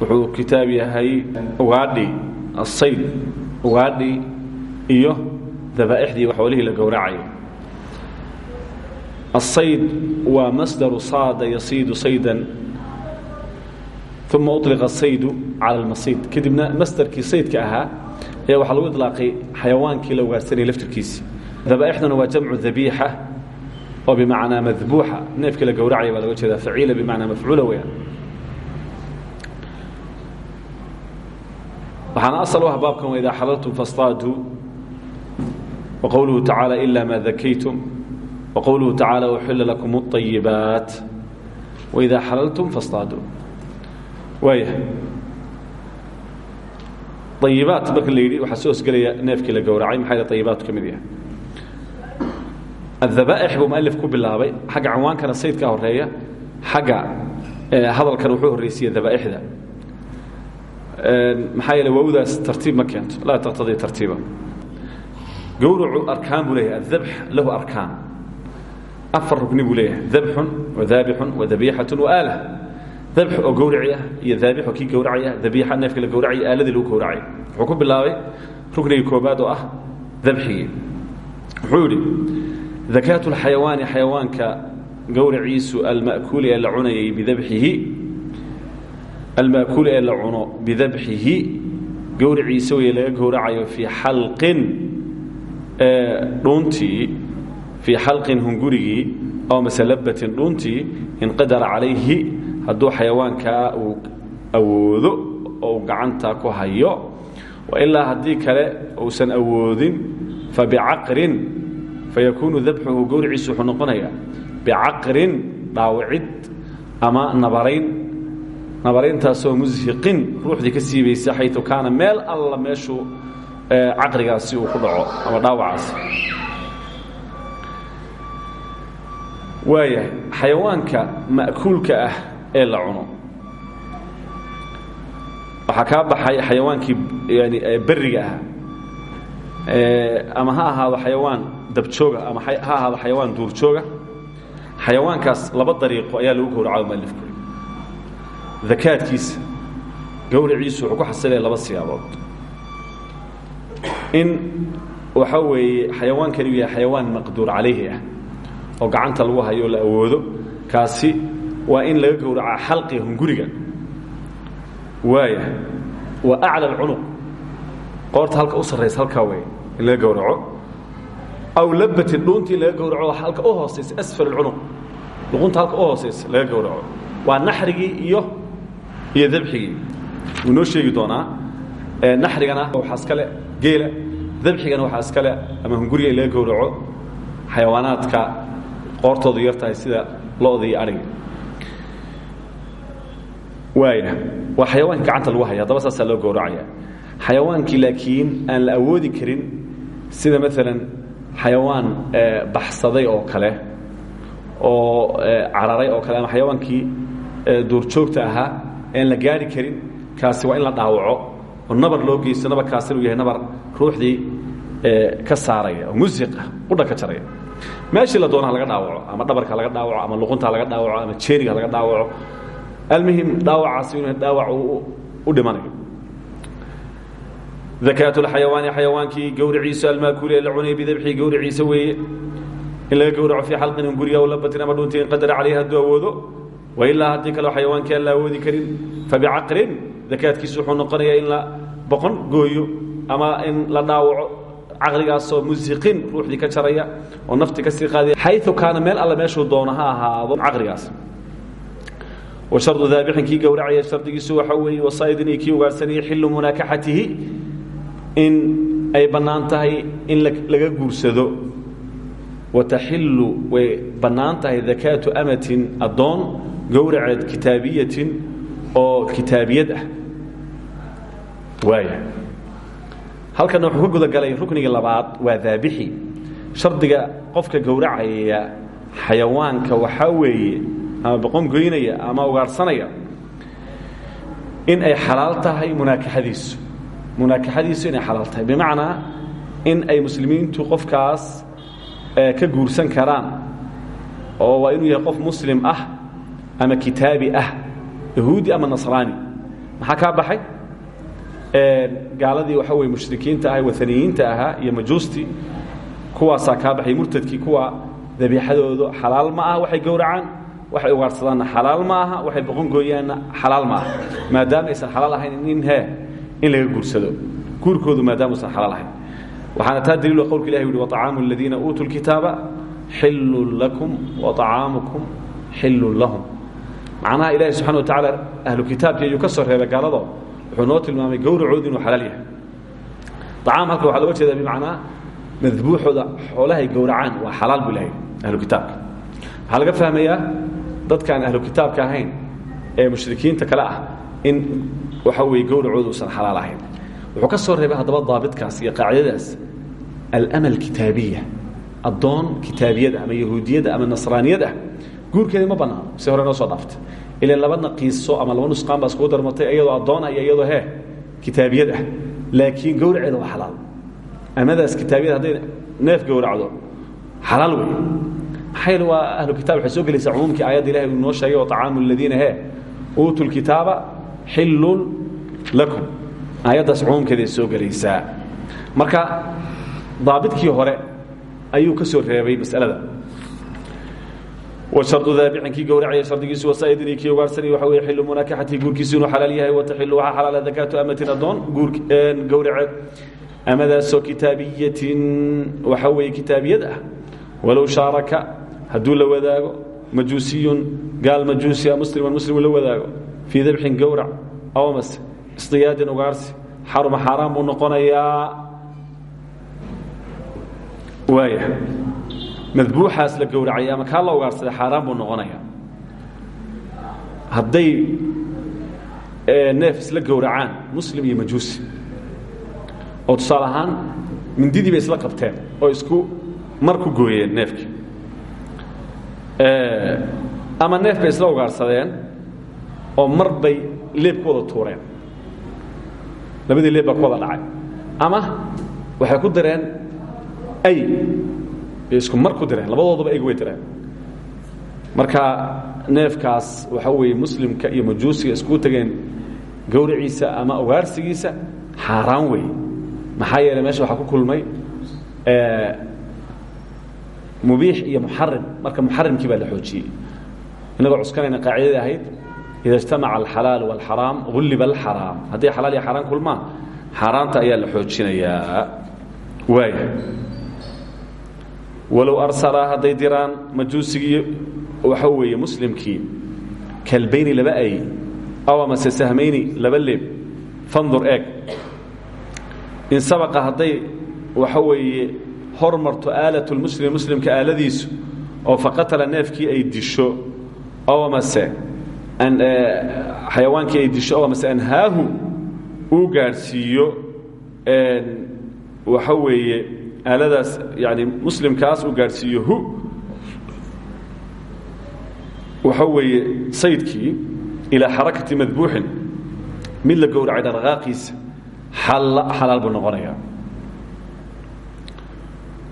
wuxuu kitaab yahay ugaadhi asayd ugaadhi iyo dabaaixdii xoolihii la gowracayay asayd waa masdaru saada yasiidu saydan uma uطliqa asaydu cala almasiid. Kadibna masdarkii saydka ahaa ayaa waxaa lagu ilaaqay xayawaankii la ugaadhsanayay laftirkiisi. Dabaaixduna waa jamcu dabiixa oo bimacnaa madbuuxa. Neefkii la gowracaya baa loga jeeda faciila bimacnaa mafcuula weyaan waxaana asal u ah baabkan waidaa xalaltum fastaaduu waqowluhu tacaala ila maa dakaytum waqowluhu tacaala uxila lakum اطayibaat waidaa xalaltum fastaaduu waaya ayibaat marka la yidhi waxaa soo hosgelaya neefkii la gowracay maxaa yh ayibaatu ka mid yahay? Adabaaix buu mualif ku bilaabay horreeya xagga hadalkan wuxuu horreysiiya dabaaixda maxaa yeele waawdaas tartiib ma keento. Laa taqtadii tartiiba. Gowracu arkaan buu leeyahay lahu arkaan. Afar rugni buu leeyahay dabxun wadaabixun wadabiixatun waaala dabx oo gowraci ah iyo daabix oo kii gowracaya dabiixa neefkii la gowracaya aaladii lagu wuxuu ku bilaabay ruknigii koobaad oo ah dabxigii wuxuu yidhi dakaatu lxayawaani xayawaanka gowraciisu la cunayay bidabxihi almaakuul ee la cuno bidabxihi gowriciisa wey laga gowracayo fii xalqin dhuuntii fii xalqin hungurigii aw masalabatin dhuuntii in qadara calayhi hadduu xayawaankaa uu awoodo oo uu gacanta ku hayo wailaa haddii kale uusan awoodin fabicaqrin fayakuunu dabxuhu gowriciisu wuxuu noqonayaa bicaqrin ama nabarayn nabarayntaasoo mushiqin ruuxdii ka siibaysa xayu kaana meel alla meeshuu caqrigaasi uu ku dhaco ama dhaawacaasi waayahay xayawaanka ma'kuulka ah ee la cuno. Waxaa kaa baxay xayawaankii yani beriga ah. Ama ha ahaado xayawaan dabjooga ama ha ahaado xayawaan duurjooga. Xayawaankaas laba dariiqo ayaa lagu gowraca mualifku dakaadkiisa gowraciisu wuxuu ku xasilaya laba siyaabood. In waxa weeye xayawaankani yahay xayawaan maqduur calayhi ah oo gacanta lagu hayo la awoodo kaasi waa in laga gowracaa xalqiga hunguriga waaya waa acla alcunuq qoorta halka u sarraysa halkaa in laga gowraco. Aw labatin dhuuntii laga gowraco halka u hoosaysa asfal alcunuq luqunta halka u hoosaysa laga gowraco. Waa naxrigii iyo iyo dabxigii wuu noo sheegi doonaa naxrigana waxaa iskale geela dabxigana waxaa iskale ama hunguriga in laga gowraco xayawaanaadka qoortoodu yar tahay sida lo-da iyo adhiga waaya waa xayawaanka gacanta lagu haya haddaba saasaa loo gowracaya. Xayawaankii laakiin aan la awoodi karin sida maalan xayawaan baxsaday oo kale oo cararay oo kale ama xayawaankii duurjoogta ahaa aan la gaari karin kaasi waa in la dhaawaco. Oo nabar loo geysto nabarkaasi inuu yahay nabar ruuxdii ka saaraya oo musiqa qudha ka jaraya meeshii la doona ha laga dhaawaco ama dhabarka laga dhaawaco ama luqunta laga dhaawaco ama jeeriga laga dhaawaco almuhim dhaawacaasi inuu dhaawac u dhimanayo. Dakaatu lxayawaani xayawaankii gowriciisa almaakuuli ee la cunaya bidabxii gowriciisa weeye. In laga gowraco fii xalqin hunguriga aw labatin ama dhunti in qadara calayhi hadduu awoodo wailaa haddii kaleo xayawaankii aan la awoodi karin fabicaqrin dakaadkiisu wuxuu noqonayaa in la boqon gooyo ama in la dhaawaco. Caqligaasoo musiqin ruuxdii ka jaraya oo nafti ka sii qaadaya. Xayu kaana meel alle meeshuu doono ha ahaado caqligaas. Wa shardu daabixin kii gowracaya shardigiisu waxa weeye wasaa'idin iyo kii xillu munaakaxatihi in ay bannaan in laga guursado. Wataxillu way bannaan tahay dakaatu amatin addoon gowraceed kitaabiyatin oo kitaabiyad ah. Waaya halkana wuxuu ka gudagalay rukniga labaad waa daabixi. Shardiga qofka gowracaya xayawaanka waxaa weeye ama boqon goynaya ama ugaarhsanaya in ay xalaal tahay munaakaxadiisu munaakaxadiisu inay xalaal tahay. Bimacnaa in ay muslimiintu qofkaas ka guursan karaan oo waa inuu yahay qof muslim ah ama kitaabi ah yahuudi ama nasraani. Maxaa kaa baxay? Gaaladii waxa weye mushrikiinta ah waaniyiinta ahaa iyo majuustii kuwaasaa kaa baxay murtadkii kuwa dabiixadoodu xalaal ma aha waxay gowracaan waxay ugaarhsadaanna xalaal ma aha waxay boqon gooyaanna xalaal ma aha. Maadaama aysan xalaal ahayn in he in laga guursado. Guurkoodu maadaama usan xalaal ahayn. Waxaana taa daliil qowlka ilahi uhi waطacaamu aladiina uutuu lkitaaba xillun lakum waطacaamukum xillun lahum macnaha ilaahi subxana wa tacaala ahlu kitaabkii ayuu ka soo reebay gaalado. Wuxuu noo tilmaamay gowracoodu inuu xalaal yahay. Acaam halka waxaa loga jeeda bimacnaa madbuuxooda xoolahay gowracaan waa xalaal buu ilahay ahlu kitaabka. Waxaa laga fahmayaa dadkaan ahlu kitaabka ahayn ee mushrikiinta kale ah in waxa weeye gowracoodu usan xalaal ahayn. Wuxuu ka soo reebay haddaba daabitkaas iyo qaacidadaas. Almal kitaabiya addoon kitaabiyad ama yahuudiyada ama nasraaniyad guurkeeda ma bannaano si hore noo soo dhaaftay ilan laba naqiiso ama laba nusqaan baa iskugu darmatay iyadoo addoon ah iyo iyadoo hee kitaabiyad ah. Laakiin gowraceeda waa xalaal. Amadaas kitaabiyad hadday neef gowracdo xalaal wey maxaa yeele waa ahlu kitab waxay soo gelaysaa cumuumkii aayadda ilahay uu noo sheegay waطacaamu aladiina hee uutuu lkitaaba xillun lakum. Aayaddaas cumuumkeeday soo gelaysaa. Marka daabidkii hore ayuu ka soo reebay masalada washardu daabicin kii gowracaya shardigiisu wasaa'idinii kii ugaarsanay waxa weye xillu munaakaxatii guurkiisu inuu xalaal yahay wataxillu waxaa xalaala dakaatu amatin addoon gowraceed amadaasoo kitaabiyatin waxa weeye kitaabiyad ah. Walow shaaraka la wadaago majuusiyun gaal majuusia musliman muslimu la wadaago fii dabxin gowrac aw mase isdiyaadin ugaarsi xaruma xaaraan buu noqonayaa madbuuxaas la gowracay ama kaa la ugaarsaday xaaraan buu noqonayaa hadday neef isla gowracaan muslim iyo majuusi oo tusaale mindidii bay isla qabteen oo isku mar ku gooyeen neefkii ama neef bay isla ugaarsadeen oo mar bay tuureen. Labadii leeb wada dhacay. Ama waxay ku direen ay bay isku mar ku direen labadoodaba ayg way direen marka neefkaas waxa weeye muslimka iyo majuusiga iskugu tegeen gowriciisa ama ugaarsigiisa xaaraan weeye maxaa yeeley meesha waxaa ku kulmay mubiix iyo muxarim marka muxarimkii baa la xoojiyey inagoo cuskanayna qaacidadii ahayd ida اجtamaca alxalaal wاlxaraam gulliba alxaraam hadday xalaal iyo xaaraan kulmaan xaaraanta ayaa la xoojinayaa waaya walow arsalaa hadday diraan majuusigii waxa weeye muslimkii kalbayni laba ay aw amase sahmayni laba leeb fandur eeg. In sabaqa hadday waxa weeye hor marto aalat lmuslim muslimka aaladiisu oo faqatala neefkii ay disho aw amase xayawaankii ay disho aw amase anhaahu uu gaadhsiiyo waxa weeye aaladaas yani muslimkaas uu gaadhsiiyo hu. Waxa weeye saydkii ilaa xarakati madbuuxin mid la gowracay dhaqaaqiisa xalaal buu noqonayaa.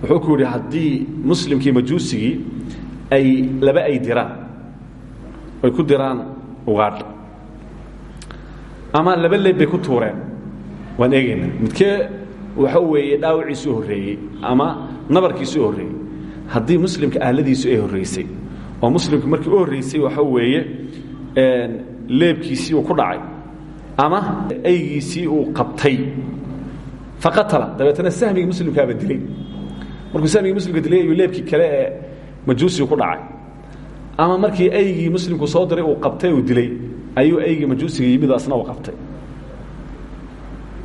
Wuxuu ku yidhi haddii muslimkii majuusigii ay laba ay diraan ay ku diraan ugaadh ama laba leeb ku tuureen waan eegaynaa. Midkee waxa weeye dhaawiciisu u horreeyey ama nabarkiisu u horreeyey. Haddii muslimka aaladiisu ay horraysay oo muslimku markii u horraysay waxa weeye leebkiisii uu ku dhacay ama aygiisii uu qabtay. Faqatala dabeetana sahmigii muslimkaaba dilay. Markuu sahmigii muslimka dilay ayuu leebkii kale ee majuusigu ku dhacay. Ama markii aygii muslimku soo diray uu qabtay uu dilay ayuu aygii majuusiga yimid asna uu qabtay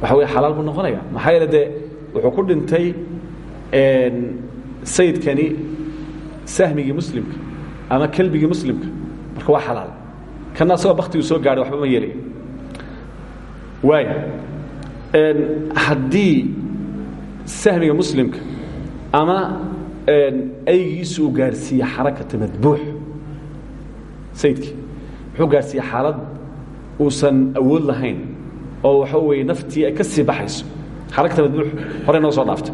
waxa wey xalaal buu noqonaya maxaa yeele wuxuu ku dhintay sayidkani sahmigii muslimka ama kelbigii muslimka. Marka waa xalaal. Kana asagoo baktiguu soo gaadhay waxba ma yeelay waaya haddii sahmiga muslimka ama aygiisu uu gaadhsiiye xarakata madbuux wuxuu gaadhsiiye xaalad uusan awood lahayn oo waxa weeye naftii ay ka sii baxayso. Xarakata madbuux horey noo soo dhaaftay.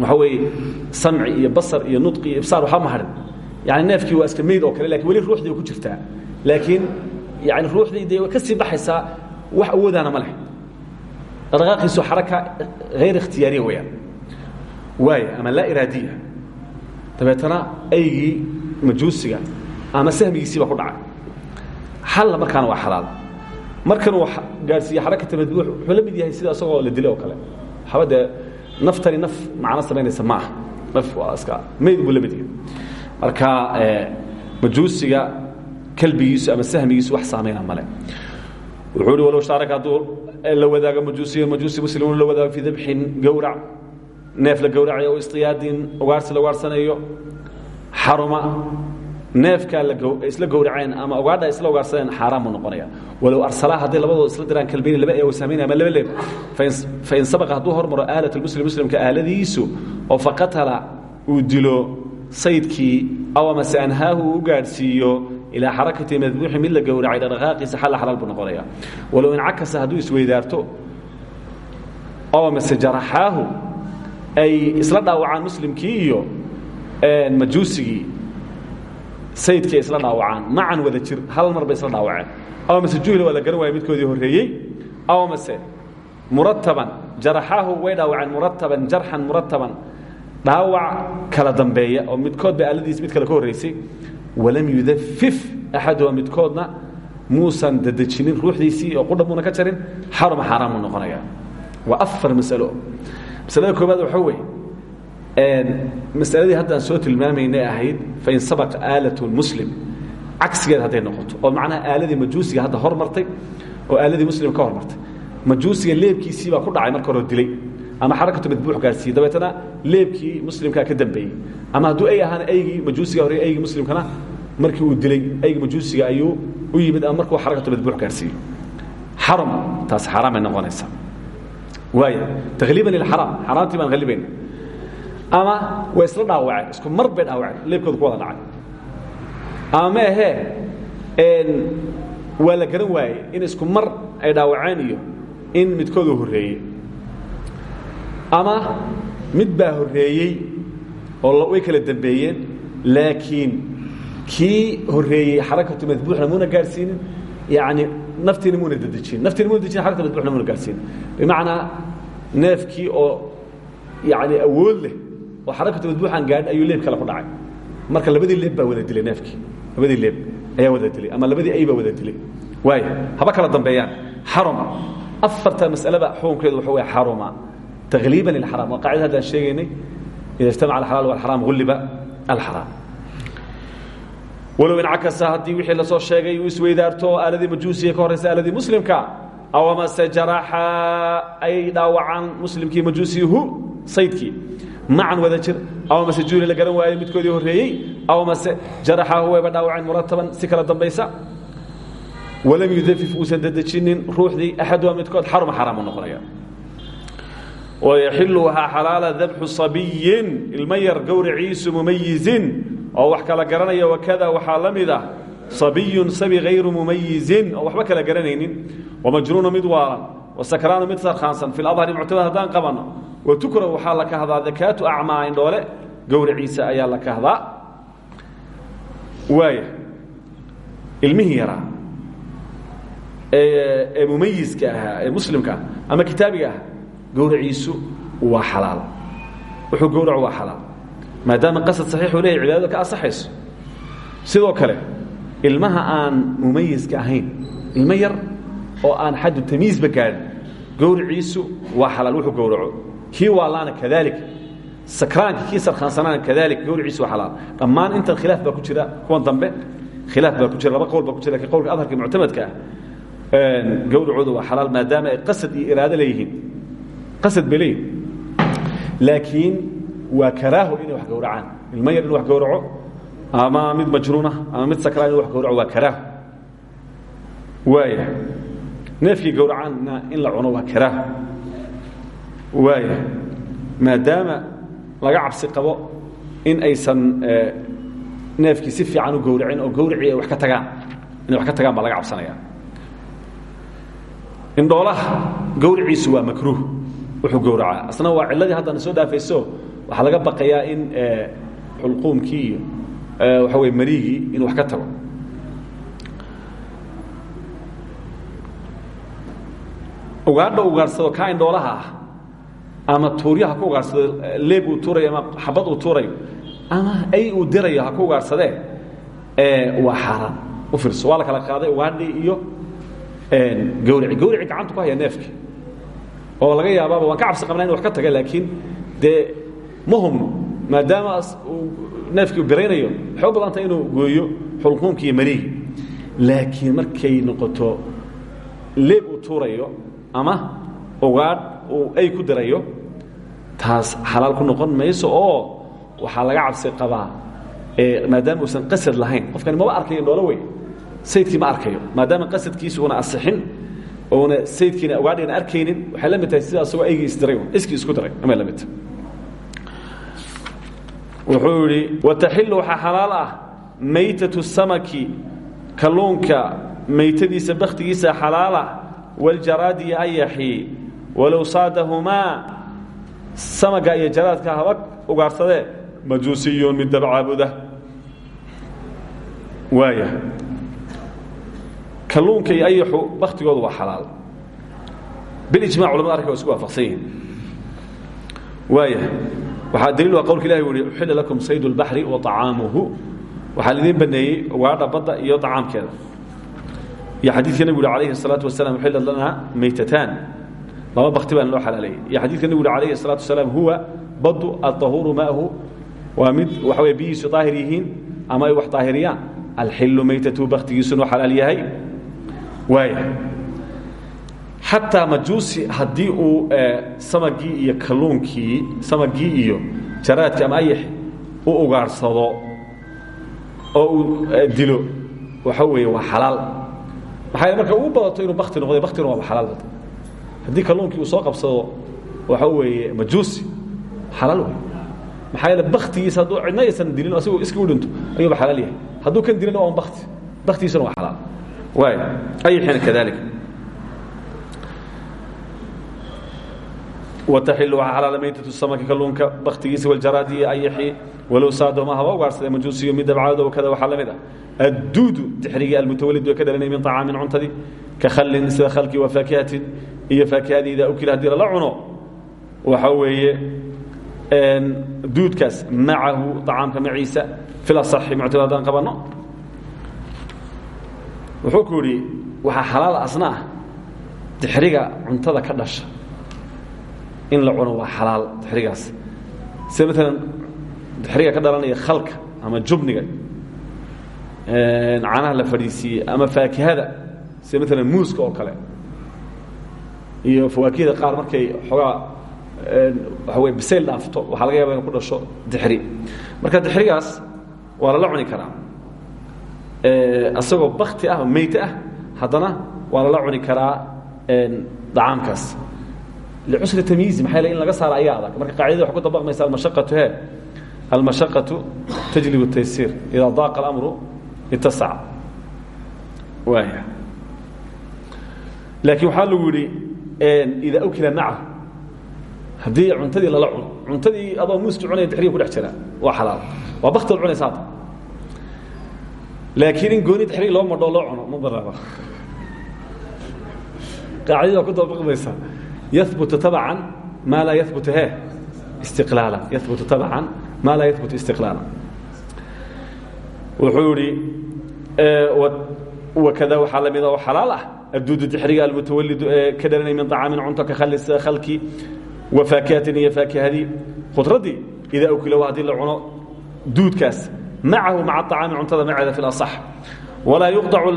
Waxa weeye samci iyo basar iyo nudqi iyo ibsaar waxba ma hadhin yani neefkii waa iska meyd oo kale laakiin weli ruuxdii ku jirtaa. Laakiin yani ruuxdii dee way ka sii baxaysaa wax awoodaana ma leh dhaqaaqiisu xaraka hayr ikhtiyaariya weyaan waaya ama laa iraadiya. Dabeetana aygii majuusiga ama sahmigiisiiba ku dhacay. Xalla markaana waa xalaal markan uu gaadhsiiye xarakata madbuux wuxuu la mid yahay sida isagoo la dilay oo kale. Waxba dee naftani naf macno samaynaysa ma aha. Naf waa iska mayd buu la mid yahay. Marka majuusiga kalbigiisu ama sahmigiisu wax saamayna male wuxuu uhi walow shaaraka hadduu la wadaago majuusiya majuusi muslimuun la wadaago fii dabxin gowrac neef la gowracayo o istiyaadin ugaarsi la ugaarsanayo xaruma neefkaa isla gowraceen ama ugaadha isla ugaarsaneen xaaraan buu noqonaya. Walow arsalaa hadday labadooda isla diraan kalbayni laba ee samayn ama laba leeb fain sabaqa hadduu hormaro aalat lmuslim muslimka aaladiisu oo faqatala uu dilo saydkii aw amase anhaahu uu u gaadhsiiyo ilaa xarakati madbuuxi mid la gowracay dhaqdhaqaaqiisa xalla xalaal buu noqonaya. Walow incakasa hadduu isweydaarto aw amase jaraxaahu ay isla dhaawacaan muslimkii iyo majuusigii sayidkii ay isla dhaawacaan macan wada jir hal mar bay isla dhaawaceen. Aw amase juhla waa garan waaya midkoodii horreeyey? Aw amase murataban jaraxaahu way dhaawaceen murataban jarxan murataban dhaawac kala dambeeya oo midkood ba aaladiis mid kale ka horraysay walam yudafif axaduha midkoodna muusan dadejinin ruuxdiisii oo qudha muuna ka jarin xaruma xaaraan buu noqonaya. Waa afar masalo. Masalada koobaad waxaa weeye masaladii haddaan soo tilmaamaynay ahayd fain sabaqa aalat muslim cagsigeed hadday noqoto oo macnaha aaladii majuusiga hadda hor martay oo aaladii muslim ka hor martay. Majuusiga leebkiisii baa ku dhacay marka hore dilay ama xarakatu madbuux gaadhsiiyey dabeetana leebkii muslimkaa ka dambeeyey. Ama hadduu ay ahaan aygii majuusiga hore aygii muslimkana markii uu dilay aygii majuusiga ayuu u yimid ama markuu xarakatu madbuux gaadhsiiyo xaram taas xaaraamay noqonaysaa. Waaya takliiban lilxaraam xaaraamtii baan halibayna ama way isla dhaawaceen isku mar bay dhaawaceen leebkooda ku wada dhacay. Ama ma ahee waa la garan waayey in isku mar ay dhaawaceen iyo in midkoodu horreeyey. Ama mid baa horreeyey oo way kala dambeeyeen laakiin kii horreeyey xarakatu madbuuxna muuna gaadhsiinin yani naftiina muuna dedejin. Naftiina muuna dedejin xarakatu madbuuxna muuna gaadhsiinin bimacnaa neefkii oo yani awood leh oo xarakatu madbuuxaan gaadhin ayuu leeb kale ku dhacay marka labadii leeb baa wada dilay neefkii labadii leeb ayaa wada dilay ama labadii ay baa wada dilay waaya haba kala dambeeyaan xaruma afarta masalada xukunkeedu waxa weye xaruma takliiban lilxaraam waa qacida haddaan sheegaynay ida ijtamaca alxalaal walxaraam gulliba alxaraam walow incakasa haddii wixii la soo sheegay uu isweydaarto oo aaladii majuusiga ka horraysa aaladii muslimka awamase jaraxa ay dhaawacaan muslimkii majuusihu saydkii macan wada jir. Ama mase juuli la garan waaye midkoodii horreeyey? Ama mase jaraxaahu wayba dhaawaceen murataban si kala dambaysa? Walam yudafif uusan dadejinin ruuxdii axadua midkood xaruma xaraamu noqonaya. Wayaxilu waxaa xalaala dabxu sabiyin ilma yar gowraciisu mumayizin oo wax kala garanaya wakada waxaa la mid ah sabiyun sabi hayru mumayizin oo waxba kala garanaynin. Wamajnuunu mid waala wasakraanu mid sarkhaansan fi labhari muctamad haddaan qabanno watukra waxaa la kahdaa dakaatu acmaa indhoole gowraciisa ayaa la kahdaa. Waaya ilmihii yaraa ee mumayiska ahaa ee muslimka ah ama kitaabiga ah gowraciisu waa xalaal. Wuxuu gowraco waa xalaal. Maadaama qasad saxiixuu leeyahy cibaadada ka asaxayso sidoo kale ilmaha aan mumayiska ahayn ilmo yar oo aan xaddu tamiisba gaadhin gowraciisu waa xalaal. Wuxuu gowraco kii waalaana kadalik sakraanki kii sarkhaansanaana kadalik gowraciisu waa xalaal dhammaan intan khilaaf baa ku jira kuwan dambe. Khilaaf baa ku jira laba qowl baa ku jira lakiin qowlka adharka muctamadka ah gowracooda waa xalaal maadaama ay qasad iyo iraado leeyihiin. Qasad bay leeyihiin laakiin waa karaaho inay wax gowracaan ilmo yar inu wax gowraco ama mid majnuunah ama mid sakraan inu wax gowraco waa karaaho waaya neefkii gowracaanna in la cuno waa karaaho waaya maadaama laga cabsi qabo in aysan neefkii si fiican u gowracin oo gawricii ay wax ka tagaan inay wax ka tagaan baa laga cabsanaya. Indhoolaha gawriciisu waa makruuh wuxuu gowracaa. Asna waa cilladii haddana soo dhaafayso waxaa laga baqayaa in xulquumkii iyo waxa wey mariigii inuu wax ka tago. Ugaadha ugaarsado kaa indhoolaha ah ama tuuryaha ku ugaarsado leeb uu tuurayo ama xabad uu tuurayo ama ay uu dirayo ha ku ugaarsadee waa xaaraan. U fiirso waa la kala qaaday ugaadhii iyo gawrici gawrici gacantu ku haya neefki oo laga yaabaaba waan ka cabsi qabnaa inu wax ka taga laakiin dee ma humno maadaama neefkii biraynayo waxay u badantay inuu gooyo xulquumki iyo mariigi laakiin markay noqoto leeb uu tuurayo ama ugaadh ay ku dirayo taas xalaal ku noqon mayso oo waxaa laga cabsi qabaa maadaama uusan qasad lahayn. Qofkani maba arkayo indhoolo wey saydkii ma arkayo. Maadaama qasadkiisu una asixin oona saydkiina ugaadhiina arkaynin waxay la mid tahay sida asagoo isdiray iskii isku diray amay la mid wuxuu yidhi wataxilu waxaa xalaal ah maytatu samaki kalluunka maytadiisa bakhtigiisa xalaala waljaraadi iyo ayaxi walow saadahumaa samaga iyo jaraadka haba ugaarsadee majuusiyun mid dabcaabuda waaya kalluunka iyo ayaxu baktigoodu waa xalaal bilijmac culamada arka waa isku waafaqsan yihiin waaya waxaa daliil waa qowlka ilahi u yihi uxila lakum sayd اlbaxri wa طacaamuhu waxaa laidin baneeyey ugaadha badda iyo طacaamkeeda iyo xadiidka nebigu uhi alayhi الsalaaةu wasalam uxila lana maytataan laba bakti baa loo xalaalayay. Iyo xadiidka nebigu uri salatu asalaam huwa badu alطahuuru maahu. Waa mid waxa wey biyiisu daahir ama ay wax daahiriyaan. Alxilu maytatu baktigiisunuu xalaal yahay. Waaya xataa majuusi haddii uu eh, samagii iyo kalluunkii samagii iyo jaraadkii ama ayax u oo eh, dilo waxa weeye waa xalaal. Maxaa marka ugu badato inuu bakti noqday baktina waaba xalaal haddii kalluunkii uu soo qabsado waxa weeye majuusi xalaal wey maxaa yeele baktigiisa hadduu cidna aysan dilin asigoo iskii u dhinto ayuuba xalaal yahay. Hadduu kan dilina waa bakti baktigiisuna waa xalaal. Ayaxiina kadalika wtaxil waxaa xalaala maytatu samaki kalluunka baktigiisa waljaraadi iyo ayaxi walow saadoma haba ugaarsadee majuusiyo mid dabcaado wakada waxaa la mid ah. Adduudu dixrigii almutawalid way ka dhalanay min طacaamin cuntadii ka khallin sida khalkii wa faakihatin iyo faakihadii idaa ukila haddii lala cuno waxa weeye duudkaas macahu طacaamka maciisa fil asaxi muctad haddaan qabanno wuxuu ku yidhi waxaa xalaal asna ah dixriga cuntada ka dhasha. In la cuno waa xalaal dixrigaas. Sida maalan dixriga ka dhalanaya khalka ama jubniga caanaha la fadhiisiiyey ama faakihada sida maalan muuska oo kale iyo fawaakihda qaar markay xoogaa waaw bisayl dhaafto waxaa laga yaba inu ku dhasho dixri. Marka dixrigaas waa lala cuni karaa. Isagoo bakti ah oo meyt ah haddana waa lala cuni karaa dacaamkaas. Licusri tamyiizi maxaa yl in laga saara ayaa adag. Marka qaacidada waxay ku dabaqmaysa almashaqatu he. Almashaqatu tajlibu taysiir idaa daaqa alamru itasac waaya. Laakiin waxaa lagu yidhi idaa ukila nacahu haddii cuntadii lala cuno cuntadii adoo muuski cunaya dixriga ku dhex jira waa xalaal. Waa baktiad cunaysa hadda laakiin in gooni dixrig loo madho loo cuno ma banaano qaacidada ku dabaqmaysa yahbutu tabcan maa laa yahbutu he istiqlaala. Yahbutu tabcan maa laa yahbutu istiqlaala. Wuxuu idhi wakada waxaa la mida oo xalaal ah abduudutixriga almutawalidu ee ka min acaamin cunto ka khalki wa faakihatan iyo faakihadii khudraddii idaa ukila haddii la cuno duudkaas macahu maca acaami cuntada maceeda fi lasax walaa yuqdacu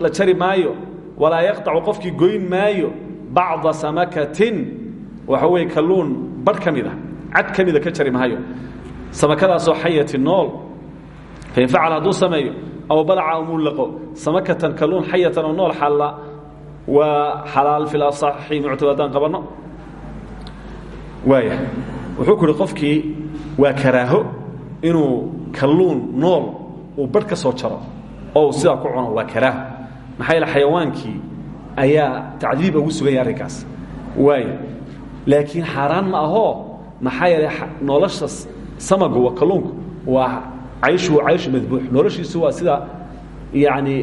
la jari maayo walaa yaqdacu qofkii goyn maayo bacda samakatin. Waxa weye kalluun badh ka mida ah, ka mida ah ka jari maayo. Samakadaasoo xayati nool fain facal hadduu sameeyo aw balaca umulaqo samakatan kalluun xayatan oo nool waa xalaal fi lasaxi muctado haddaan qabanno waaya wuxuu ku uhi qofkii waa karaaho inuu kalluun nool uu badh ka soo jaro oo uu sidaa ku cuno waa karaaho. Maxaa yaele xayawaankii ayaa tacdiib ugu sugan yahay arrinkaas. Waaya laakiin xaaraan ma ahoo maxaa yeelay nolosha samagu waa kalluunku waa cayshu waa cayshu madbuux noloshiisu waa sida yacni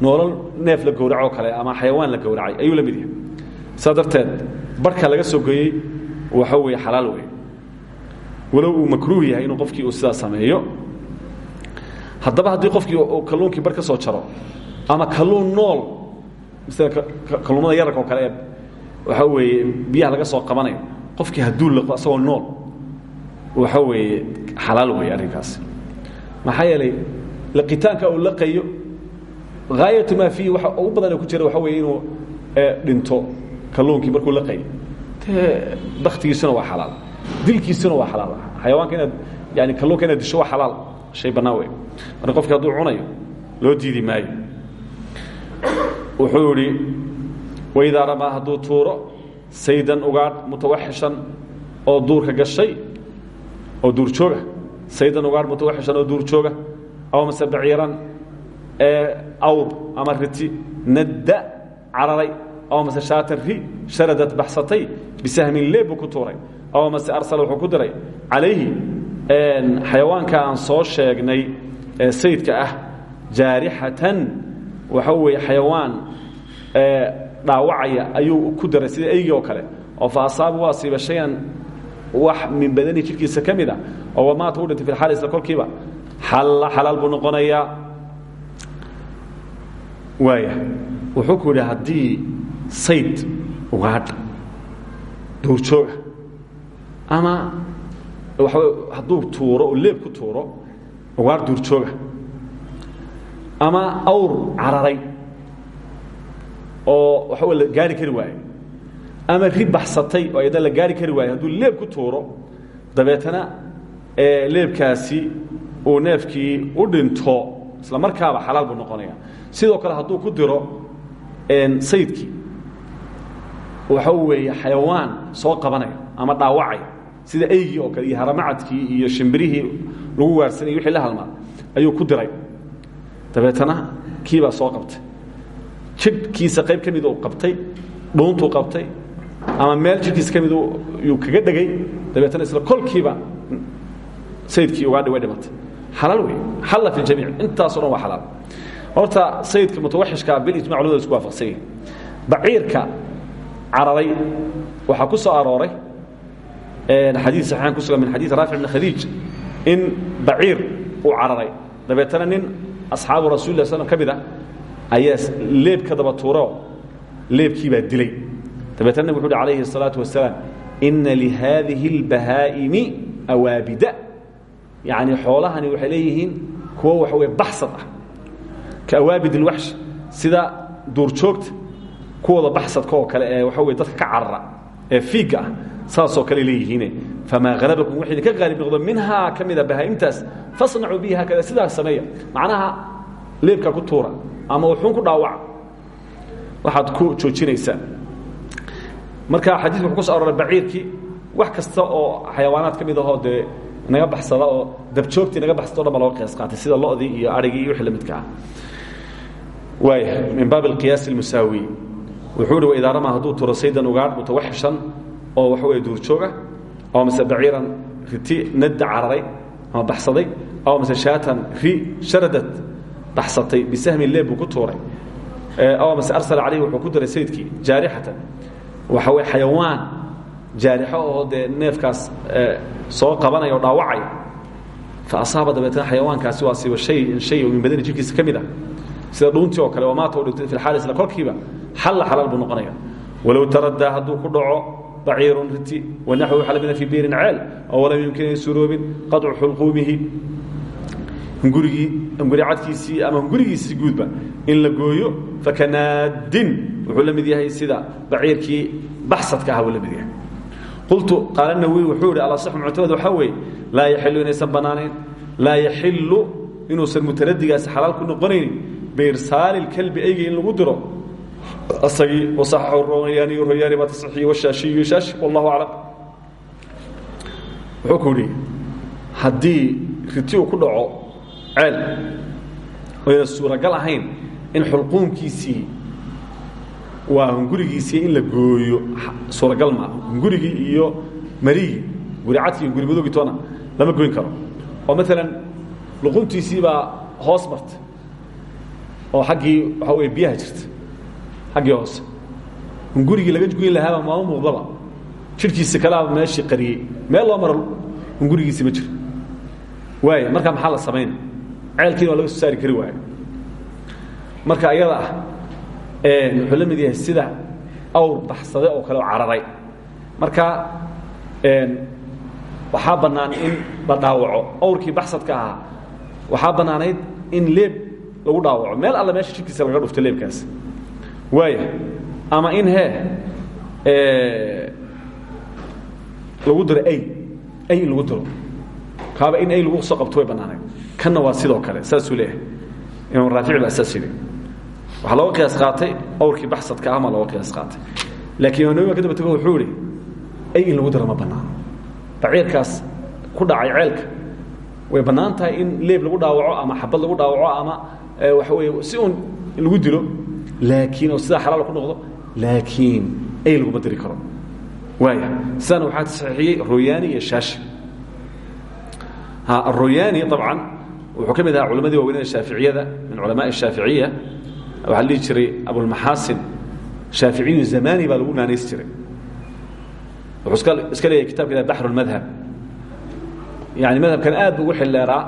noolal neef la gowracoo kale ama xayawaan la gowracay ayuu la mid yahay. Saa darteed barhka laga soo geeyey waxa weeye xalaal wey walow uu makruuh yahay inuu qofkii uu sidaa sameeyo haddaba haddii qofkii uu kalluunkii bar ka soo jaro ama kalluun nool sida kalluumada yararka oo kale ee waxa weeye biyaha laga soo qabanayo qofkii hadduu laqo asagoo nool waxa weeye xalaal weeye arrinkaasi maxaa yeelay laqitaanka uu laqayo haayatu maa fiihi waxa ugu badan ku jira waxa weeye inuu dhinto kalluunkii markuu laqayo dee baktigiisuna waa xalaal dilkiisuna waa xalaal xayawaanka inaad yani kalluunka inaad disho waa xalaal shay bannaan wey marka qofki hadduu cunayo loo diidi maayo wuxuu idhi waidaa ramaa hadduu tuuro saydan ugaadh mutawaxishan oo duurka gashay oo duurjooga saydan ugaadh mutawaxishan oo duurjooga aw mase baciiran awr ama riti nadda cararay aw mase shaatan ri sharadad baxsatay bisahmin leeb buu ku tuuray aw mase arsala wuxuu ku diray calayhi xayawaanka aan soo sheegnay ee sayidka ah jaarixatan waxa weeye xayawaan dhaawacaya ayuu ku daray sida eygii oo kale oo fa asaaba waa siiba shayan wax min badani jidhkiisa ka mid a oo wamaata u dhintay fi lxaal isla kolkiiba xalaal buu noqonayaa waaya wuxuu ku yidhi haddii sayd ugaadh duurjooga ama waxa hadduu tuuro oo leeb ku tuuro ugaadh duurjooga ama awr cararay oo waxa la gaari kari waayo ama ri baxsatay oo ayadna la gaari kari waayo hadduu leeb ku tuuro dabeetana leebkaasi uu neefkii u dhinto isla markaaba xalaal buu noqonaya sidoo kale hadduu ku diro sayidkii waxa weeye xayawaan soo qabanaya ama dhaawacaya sida eygii oo kale iyo haramacadkii iyo shimbirihii lagu gaarhsanayay wixii la halmaa ayuu ku diray. Dabeetana kiibaa soo qabtay. Jidhkiisa qayb ka mid uu qabtay dhuuntuu qabtay ama meel jidhkiisa ka mid yuu kaga dhegay. Dabeetana isla kolkiiba sayidkii ugaadhi way dhimatay xalaal wey xalla fi ljamiic intaaso dhan waa xalaal horta sayidka mutawaxishkaa bilijmac culimada isku waafaqsan yihin baciirka cararay waxaa ku soo arooray xadiid saxiixan ku sugan min xadiid raafic bn khadiij in baciir uu cararay dabeetana nin asxaabu rasul lah slm ka mid a ayaa leeb ka daba tuuro leebkii baa dilay dabeetana nabig wuxu uhi alayhi الsalaaةu wasalaam ina lihaadihi اlbahaa'imi awaabida yacni xoolahani waxay leeyihiin kuwo waxa weye baxsad ah. Ka awaabid اlwaxsh sida duurjoogta kuwooda baxsadka oo kale ee waxa weye dadka ka carara ee fiigga ah saasoo kale leeyihiine famaa halabakum wixii idinka qaalib noqdo minhaa ka mida bahaa'imtaas fasnacuu bihi haakada sidaas sameeya. Macnaha leebka ku tuura ama wuxuun ku dhaawaca waxaad ku joojinaysaan marka xadiiska wuxuu ku so aroray baciirkii wax kasta oo xayawaanaad ka mid ahoo dee naga baxsada oo dabjoogtii naga baxsada o dhan ba looga qiyaas qaatay sida lodii iyo arigii iyo wixii la midka ah. Waaya min baab alqiyaas almusaawi. Wuxuu uhi waidaa ramaa hadduu turo saydan ugaadh mutawaxishan oo waxa weeye duurjooga oo mase baciiran riti nadda cararay ama baxsaday oo mase shaatan ri sharadad baxsatay bisahmin leeb buu ku tuuray oo mase arsala calayhi wuxuu ku diray sayidkii jaarixatan. Waxa weye xayawaan jaarixo oo dee neefkaas soo qabanaya oo dhaawacaya fa asaaba dabeetana xayawaankaasi waa siiba shay shay oo min badani jirkiisa ka mid ah. Sida dhuuntii oo kale wamaata u dhintay fi lxaal isla kolkiiba xalla xalaal buu noqonaya walow taradaa hadduu ku dhaco baciirun riti wanaxwu waxa lamida fii biirin ceel oo walam yumkin ay suroobin qaطcu xulquumihi. Hungurigii hunguri cadkiisii ama hungurigiisii guudba in la gooyo fakanaadin wuxuu la mid yahay sida baciirkii baxsadka aha buu la mid yahay qultu qaala nawi wuxuu hi alasaxu muctamad waxaa weeye laa yaxilu inaysan bannaanayn laa yaxilu inuusan mutaradigaasi xalaal ku noqonaynin biirsaali lkalbi eygi in lagu diro. Isagii wasaxaxu royaaniyu royaani baa tasxixiyo washaashiyu shaashi wallahu aclam. Wuxuu ku yidhi haddii riti uu ku dhaco ceel oyna suuragal ahayn in xulquunkiisii waa hungurigiisii in la gooyo suuragal maa hungurigii iyo marigii guricadki iyo guri madoogi toona lama goyn karo. Oo maalan luquntiisii baa hoos martay oo xaggii waxaa wey biyaha jirta. Xaggii hoose hungurigii laga goyn lahaaba maama muuqdaba. Jidhkiisi kalaaba meeshii qariyey. Meel loo maro hungurigiisi ma jiro waaya markaa maxaa la samayna ceelkiina laga soo saari kari waayo. Marka ayada ah wuxuu la mid yahay sida awr baxsade oo kale oo cararay. Marka waxaa bannaan in la dhaawaco. Awrkii baxsadka ahaa waxaa bannaanayd in leeb lagu dhaawaco. Meel alle meesha jidhkiisa laga dhufto leebkaas. Waaya ama in hee lagu diro ay ay in lagu diro. Kaaba in ay lagu soo qabto way bannaanayd. Kanna waa sidoo kale saasuu leeyahay. Imaam raafici baa saas yidhi waxaa looga qiyaas qaatay awrkii baxsadka ahmaa looga qiyaas qaatay. Laakiin honawimaa ka daba tego wuxuu ay in lagu dara ma baciirkaas ku dhacay ceelka. Way bannaan in leeb lagu dhaawaco ama xabad lagu dhaawaco ama eh, waxa weye si uun lagu dilo laakiin oo sidaa xalaal ku noqdo laakiin ay laguma diri karo. Waaya sidaana waxaa saxiixiyey royaani iyo shaashi. Royaani abcan wuxuu ka mid ahaa culamadii waaweynada shaaficiyada min culamaa shaaficiya waxaa la dhihi jiray abulmaxaasin shaaficiyu zamani baa lagu naanays jiray wuxuu iska leeyahay kitabka ila baxru اmadhab yani madhabkan aad bu ugu xildheeraa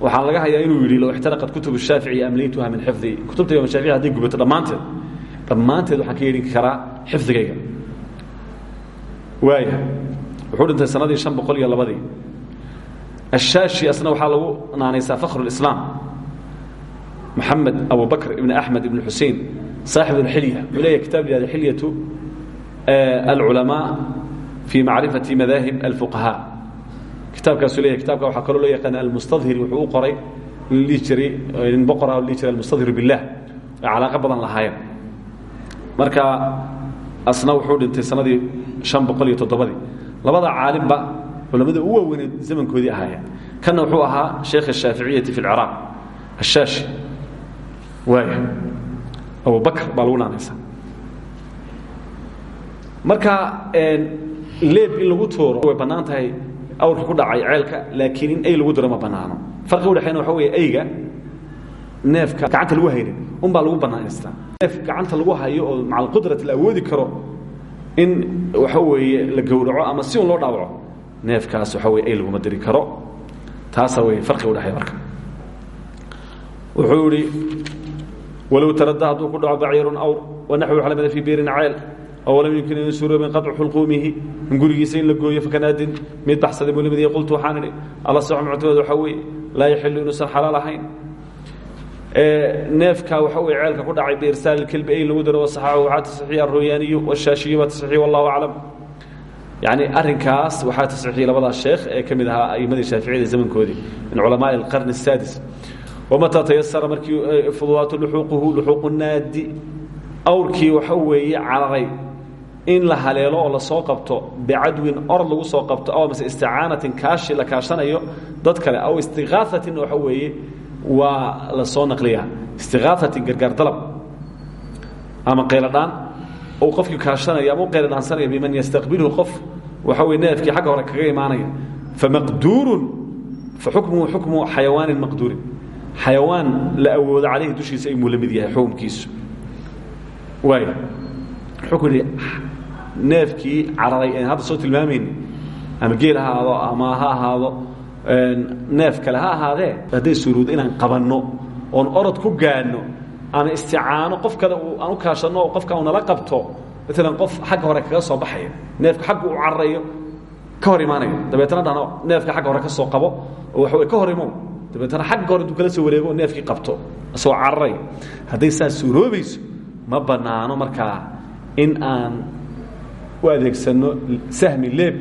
waxaa laga hayaa inuu yidhi low ixtaraqat kutub الshaafici amlaytuha min xifdi kutubta imam shaafici hadday gubato dhammaanteed dhammaanteed waxaan ka yeedhin karaa xifdigayga waaya wuxuu dhintay sanadii شhan boqol iyo labadii الشhaaشhi asna waxaa lagu naanaysaa فkhr الإسlاam محamed أbu bakr iبn أحmed iبn xusein صaaxiب الxilya wuxuu leeyahy kitab la xilyaة الculamاء fي macrifaةi madahib الفuqahاء kitaabkaasuu leyahy kitabka waxaa kaloo loo yaqaan almustadhir wuxuu u qoray in dhihi jiray nin boqora dhihi jiray almustadhir biالlah ay calaaqo badan lahaayeen marka asna wuxuu dhintay sanadii شhan boqol iyo toddobadii labada caalimba culamada u waaweyneed zamankoodii ahaayeen kanna wuxuu ahaa sheekh الshaaficiyati fi اlciraaq ashaashi waaya abu bakr baa lagu naanaysa marka leeb in lagu tuuro way bannaan tahay awrka ku dhacay ceelka laakiin in ay lagu diro ma bannaano. Farqi udhexeyna waxa weeye ayga neefka gacanta lagu haynin un baa lagu bannaanaystaa neef gacanta lagu hayo oo maca alqudrat la awoodi karo in waxa weeye la gowraco ama si un loo dhaawaco neefkaas waxa wey ay laguma diri karo. Taasa wey farqi udhexeeya marka. Wuxuu ihi walow tarada hadduu ku dhaco baciirun awr wanaxwi waxa lamida fii biirin ceel oo lam yumkin in suuroobin qaطcu xulquumihi in gurigiisa in la gooyo fakanaadin mid baxsaday buu lamid yahay qultu waxaan idhi alla soco muctameed waxa weeye laa yaxilu inuusan xalaal ahayn neefka waxa wey ceelka ku dhacay biirsaal ilkelbi ay lagu diro wasaxaaxu waxaa tasaxiya aroyaaniyu washaashiyu baa tasaxiya wallahu aclam yani arinkaas waxaa taصixiyey labadaas sheekh ee ka mid ahaa aimadii shaaficiyada zamankoodii min culamaءi اlqarn الsaadis wamataa tayasara markii fududaato luxuuquhu luxuuqu naadi awrkii waxa weeye cararay in la haleelo oo la soo qabto bicadwin orod lagu soo qabto aw mase isticaanatin kaashi la kaashanayo dad kale aw istiqaaثatin waxa weeye waa la soo naqliyaa istiqaaثatin gargaar dalab ama qayladhaan u qofkii kaashanaya ama u qayladhaansanaya biman yastaqbilhu qof waxa wey neefkii xagga hore kaga imaanaya famaqduurun faxukmuhu xukmu xayawaanin maqduurin xayawaan la awoodo calayhi dushiisa imuu la yahay xukumkiisu. Waay wuxuu ku yidhi neefkii cararay aan soo tilmaamayni ama geel ha ahaado ama ha ahaado neef kale ha ahaadee hadday suurowdo inaan qabanno oon orod ku gaadhno ama isticaano qof kale aan u kaashanno qofka u nala qabto maalan qof xagga hore kaga soo baxaya neefka xagga uu cararayo ka hor imaanayo. Dabeetna dhano neefka xagga hore ka soo qabo waxa wey ka hor imow dabeetna xagga hore intuu kala soo wareego neefkii qabto isagoo cararayo hadday saa suuroobayso ma bannaano markaa in aan u sahmi leeb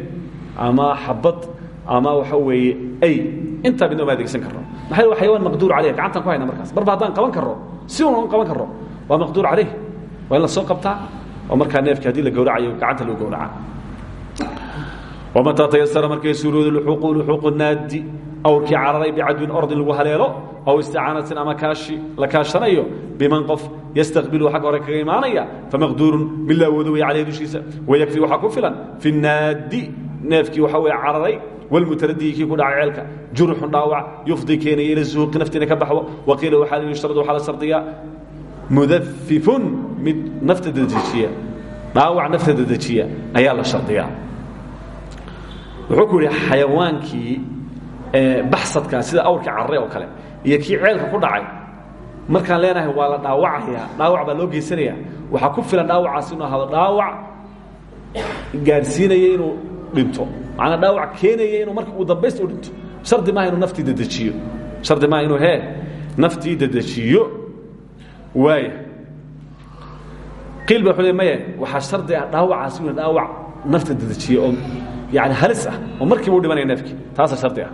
ama xabad ama waxa weeye ay. Intaa midna uma adeegsan karno. Maxay wa xayawaan maqduur gacantaan ku hayna markaas. Marba qaban karro. Si un qaban karro waa maqduur caleyh waa la soo qabtaa oo markaa neefki haddii la gowracayo gacanta lagu gowraca. Wamataa tayasara markay suuroodo luxuuqu luxuuqu naadi awrkii cararay bicadwin ordin lagu haleelo aw isticaanatin ama kaashi la kaashanayo biman qof yastaqbilu xagga hore kaga imaanaya famaqduurun mid la awoodo way caleyh dushiisa wayakfi waxaa ku filan fi naadi neefkii waxa weye cararay walmutaradii kii ku dhacay ceelka juruxun dhaawac yufdi keenaya ila zuhuuqi naftiina ka baxdo waqiila waxaa la yushrad waxaa la sardiyaa mudafifun mid nafta dedejiya dhaawac nafta dedejiya ayaa la shardiyaa wuxuu ku yidhi xayawaankii baxsadkaa sida awrkii carray oo kale iyo kii ceelka ku dhacay. Markaan leenahay waa la dhaawacayaa. Dhaawac baa loo geysanaya waxaa ku filan dhaawacaas inuu ahado dhaawac gaadhsiinaya inuu dhinto. Macnaa dhaawac keenaya inuu marka uu dambaysta u dhinto. Shardi maaha inuu naftii dedejiyo. Shardi maaha inuu hee naftii dedejiyo. Waaya qiil ba wuxuu le maya waxaa shardi ah dhaawacaas inuu dhaawac nafta dedejiyo oo yani halis ah oo markiiba u dhimanaya neefkii. Taasa shardi ah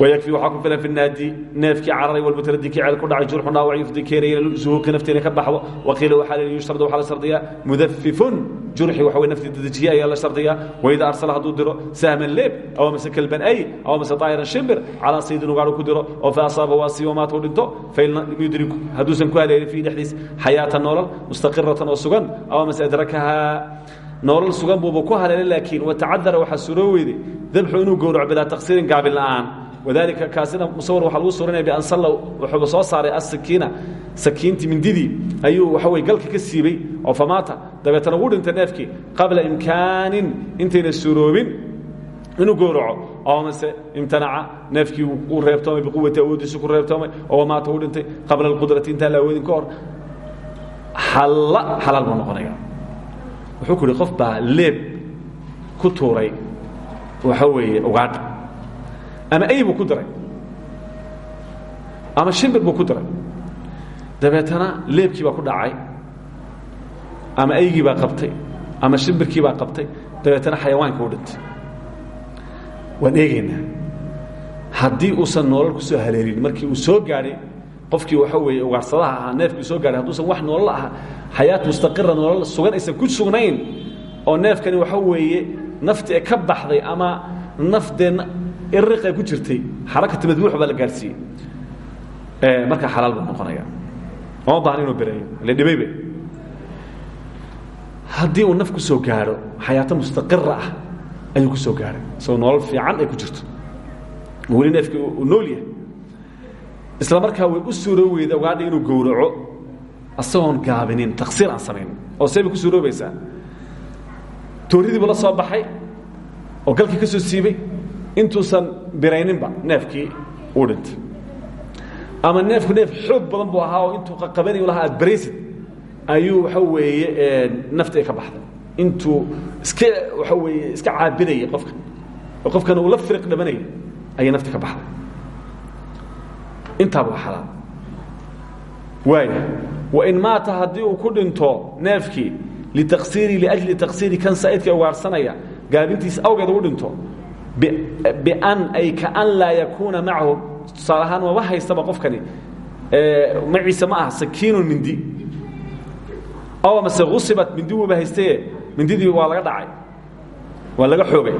wyfi waxaa ku filan finaadi neefkii cararay walmutaradi ki ceel ku dhacay jurxu dhaawac yufdi keenaya zuhuurka nafteena ka baxo waqiila waxaa leeyihi yushtard waxaa la shardiyaa mudafifun jurxi waxa way nafti dadejiyay ayaa la shardiyaa waida arsala hadduu diro sahman leeb aw mase kelban ay aw mase daayiran shimbir calaa saydin ugaadhu ku diro oo fa asaaba waa siibo maata u dhinto fain lam yudrik hadduusan ku haleelin fiihi dhexdiis xayaatan nolol mustaqiratan oo sugan aw mase adrakahaa nolol sugan buuba ku haleelay laakiin watacadara waxaa suroo weyday dabxu inuu gowraco bilaa taqsiirin gaabin la'aan wadalika kaasina musawir waxaa lagu suranaya biansalla wuxuuba soo saaray asakiina sakiintii mindidii ayuu waxa weye galka ka siibay oo famaata dabeetana wuu dhintay neefkii qabla imkaanin intayna suuroobin inuu gowraco oo mase imtanaca neefkii uu reebtoomay biquwati awooddiisu ku reebtoomay oo maata uu dhintay qabla alqudrati intaan la awoodin ka hor xalla xalaal buu noqonaya wuxuu ku yidhi qof baa leeb ku tuuray waxa weeye ugaadha ama ay buu ku diray ama shimbir buu ku diray dabeetana leebkii baa ku dhacay ama aygii baa qabtay ama shimbirkii baa qabtay dabeetana xayawaankii u dhintay waan eegaynaa haddii uusan noolal ku soo haleelin. Markii uu soo gaadhay qofkii waxa weeye ugaarsadaha ahaa neefkii soo gaadhay hadduusan wax noolal ah xayaat mustaqira noolal sugan aysan ku sugnayn oo neefkani waxa weeye nafti ee ka baxday ama nafdeenna iriqay ku jirtay xarakati madbuux baa la gaadhsiiyey markaa xalaal buu noqonaya oma baahna inuu bereeyo ile dhibaybe haddii uu naf ku soo gaadho xayaato mustaqira ah ayuu ku soo gaadhay isagoo nolol fiican ay ku jirto. Weli neefkii uu nool yahay. Isla markaa way u suuroo weyda ugaadha inuu gowraco asagoon gaabinin taksiir aan samayn. Oo see bay ku suuroobaysaa. Tooridii buu la soo baxay oo galkii ka soo siibay intuusan birayninba neefkii uu dhintay. Ama neefku neef xoog badan buu ahaa oo intuu qaqabanayu lahaa aad baraysid ayuu waxa weeye nafti ay ka baxday. Intuu iska waxa weeye iska caabinayay qofka. Oo qofkana uu la firiq dhabanayay ayay nafti ka baxday. Intaaba waa xalaal. Waaya wain maata haddii uu ku dhinto neefkii litaqsiiri liajli taqsiiri kan saa'idka ugaarsanaya gaabintiisa awgeed ugu dhinto bian ay kaan laa yakuuna macahu. Tusaale ahaan maba haystaba qofkani. Maciise ma aha sakiinun mindi. Aw mase usibat mindi wuuba haystaye mindidii waa laga dhacay. Waa laga xoogay.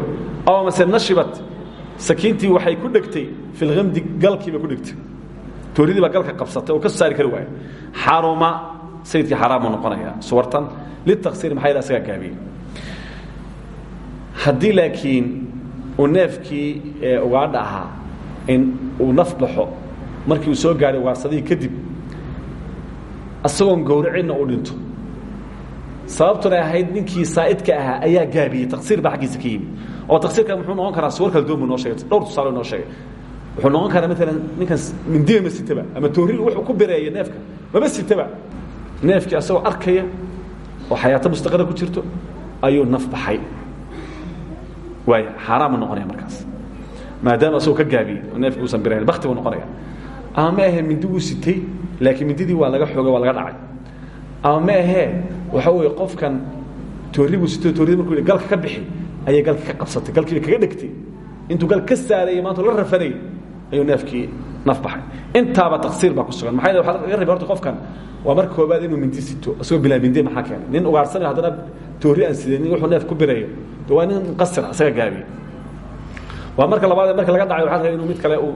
Aw mase nashibat sakiintii waxay ku dhegtay. Fi lhamdi galkiibay ku dhegtay. Tooridii baa galka qabsatay oo ka saari kari waaya xaruma sayidkii xaraam buu noqonaya suwartan litaqsiir maxaa yidha asagaa gaabiyey? Haddii laakiin uu neefkii ugaadha ahaa uu naf baxo markii uu soo gaadhay ugaarsadihii kadib isagoon gowracinna uu dhinto. Sababtuna ahayd ninkii saa'idka ahaa ayaa gaabiyey taqsiir baa aggiisa ka yimi oo taqsiirka muxuu noqon karaa suwar kala duwan buu noo sheegay dhowr tusaale noo sheegay. Wuxuu noqon karaa maalan ninkan mindiba ma sitaba ama tooril wuxuu ku bereeya neefka mama sitaba. Neefkii asagoo arkaya oo xayaato mustaqira ku jirto ayuu naf baxay waaya xaaraamu noqonaya markaas. Maadaama asagoo ka gaabiyey oo neefkii uusan birayn bakti buu noqonaya. Ama ma ahe mindi wuu sitay laakiin mindidii waa laga xoogay waa laga dhacay. Ama ma ahee waxa weeye qofkan toorri buu sitay toorridi markuu galka ka bixi ayay galka ka qabsatay galkiiba kaga dhegtay intuu gal ka saarayay maanta la rafanayay ayuu neefkii naf baxay. Intaaba taqsiir baa ku sugan. Maxaa yeele waxaa laga rabay horta qofkan waa marka koobaad inuu mindi sito isagoo bilaa mindi maxaa keenay? Nin ugaarsanayo haddana toori aan sidanin wuxuu neef ku birayo. De waa nin qasira isaga gaabiye waa marka labaad marka laga dhacayo waxa la inuu mid kale uu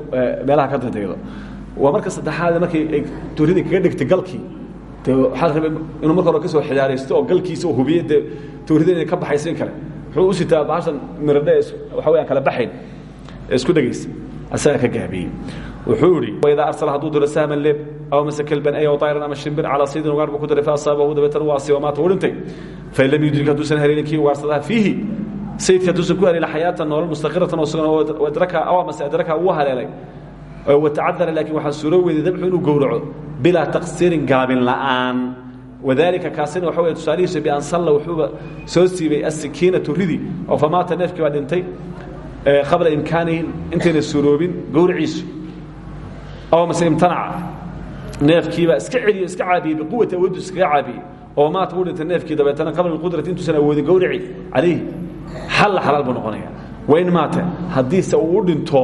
meelaha ka dadaydo waa marka saddexaad markay ay tooridii kaga dhigtay galkii de waxaa la rabay inuu marka hore ka soo xidaaraysto oo galkiisa uu hubiye dee toorida inay ka baxayso in kale wuxuu u sitaa bahashan miradhe waxa weyaan kala baxayn isku dhegaysa asaga ka gaabiyey wuxuu idhi waidaa arsala hadduu diro sahman leeb aw mase kelban ay ayran ama shimbir calaa saydin ugaar ku daray fa asaabahu dabeetana waa asiiba maata uu dhintay lam yudrik hadduusan haleelin kii ugaarsadaha fiihi sayidki hadduusan ku haleelin xayaatan nolol mustaqiratan oo sugan adraka aw amase adraka uu haleelay watacadara laakiin waxaa suuro weyday dabxu inuu gowraco bilaa taqsiirin gaabin la'aan wadalika kaasina waxa wey tusaalihiisu bian salla wuxuuba soo siibay asikiinatu ridi oo famaata neefkii baa dhintay qabla imkaanihi intayna suuroobin gowriciisu aw mase imtanaca neefkiibaa iska celiyo iska caabiyey biquwati awooddu iskaga caabiyey oo maata u dhintay neefkii dabeetana qabla lqudrati intuusan awoodin gowrici calayhi xalla xalaal buu noqonaya. Wain maata haddiise uu u dhinto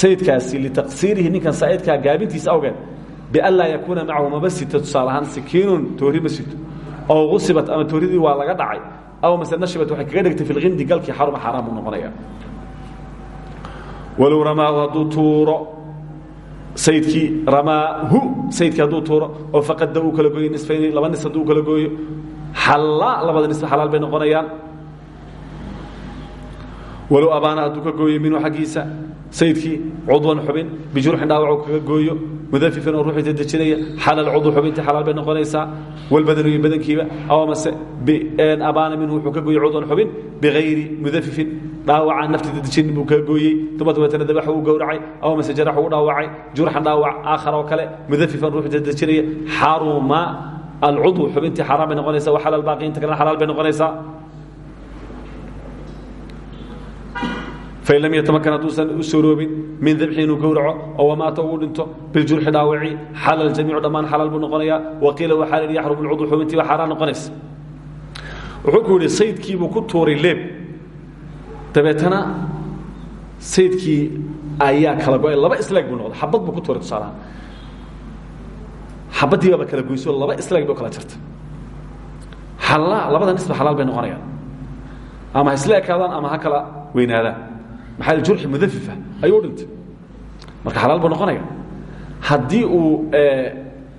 sayidkaasi litaqsiirihi ninkan saa'idkaa gaabintiisa awgeed bian laa yakuuna macahu maba sito tusaale ahaan sikiinun toori ma sito oo usibat ama tooridii waa laga dhacay. Aw mase nashibat waxay kaga dhigtay fi lhindi galkii xaruma xaaraan buu noqonaya walow ramaahu hadduu tuuro sayidkii ramaahu sayidkii hadduu tuuro oo faqada uu kala gooyo nisfayni laba nis hadduu kala gooyo. Xalla labada nisba xalaal bay noqonayaan. Walow abaana hadduu ka gooyo minhu xaggiisa sayidkii cudwan xubin bijurxin dhaawac kaga gooyo mudafifin oo ruuxii dadejinaya xalal cudw xubintii xalaal bay noqonaysaa walbadanu iyo badankiiba aw amase abaana minhu wuxuu ka gooyey cudwan xubin bigayri mudafifin dhaawaca nafti dadejinin buu kaga gooyey uma dabeetana dabaxa uu gowracay aw amase jarax uu dhaawacay jurxan dhaawac aakhar oo kale mudafifan ruuxii dadejinaya xaruma alcudw xubintii xaaraan bay noqonaysaa waxalal baaqi inta kalena xalaal bay noqonaysaa fain lam yatamakan hadduusan u soroobin min dabxi inuu gowraco oo wamaata uu dhinto biljurxi dhaawaci xalal jamiicu dhammaan xalaal buu noqonayaa waqiila waxaa la yidhi yaxrumu lcudw xubintii baa xaaraan noqonaysa wuxuu ku yidhi sayidkiibuu ku tuuray leeb dabeetana sayidkii ayaa kala go'ay laba islaag buu noqday xabad buu ku tuuray tusaalahaan xabaddii baaba kala goyso laba islaag bay u kala jirta xalla labada nisba xalaal bay noqonayaan ama ha isla ekaadaan ama ha kala weynaadaan maxaa jurxi mudafifa ayuu u dhintay. Marka xalaal buu noqonaya haddii uu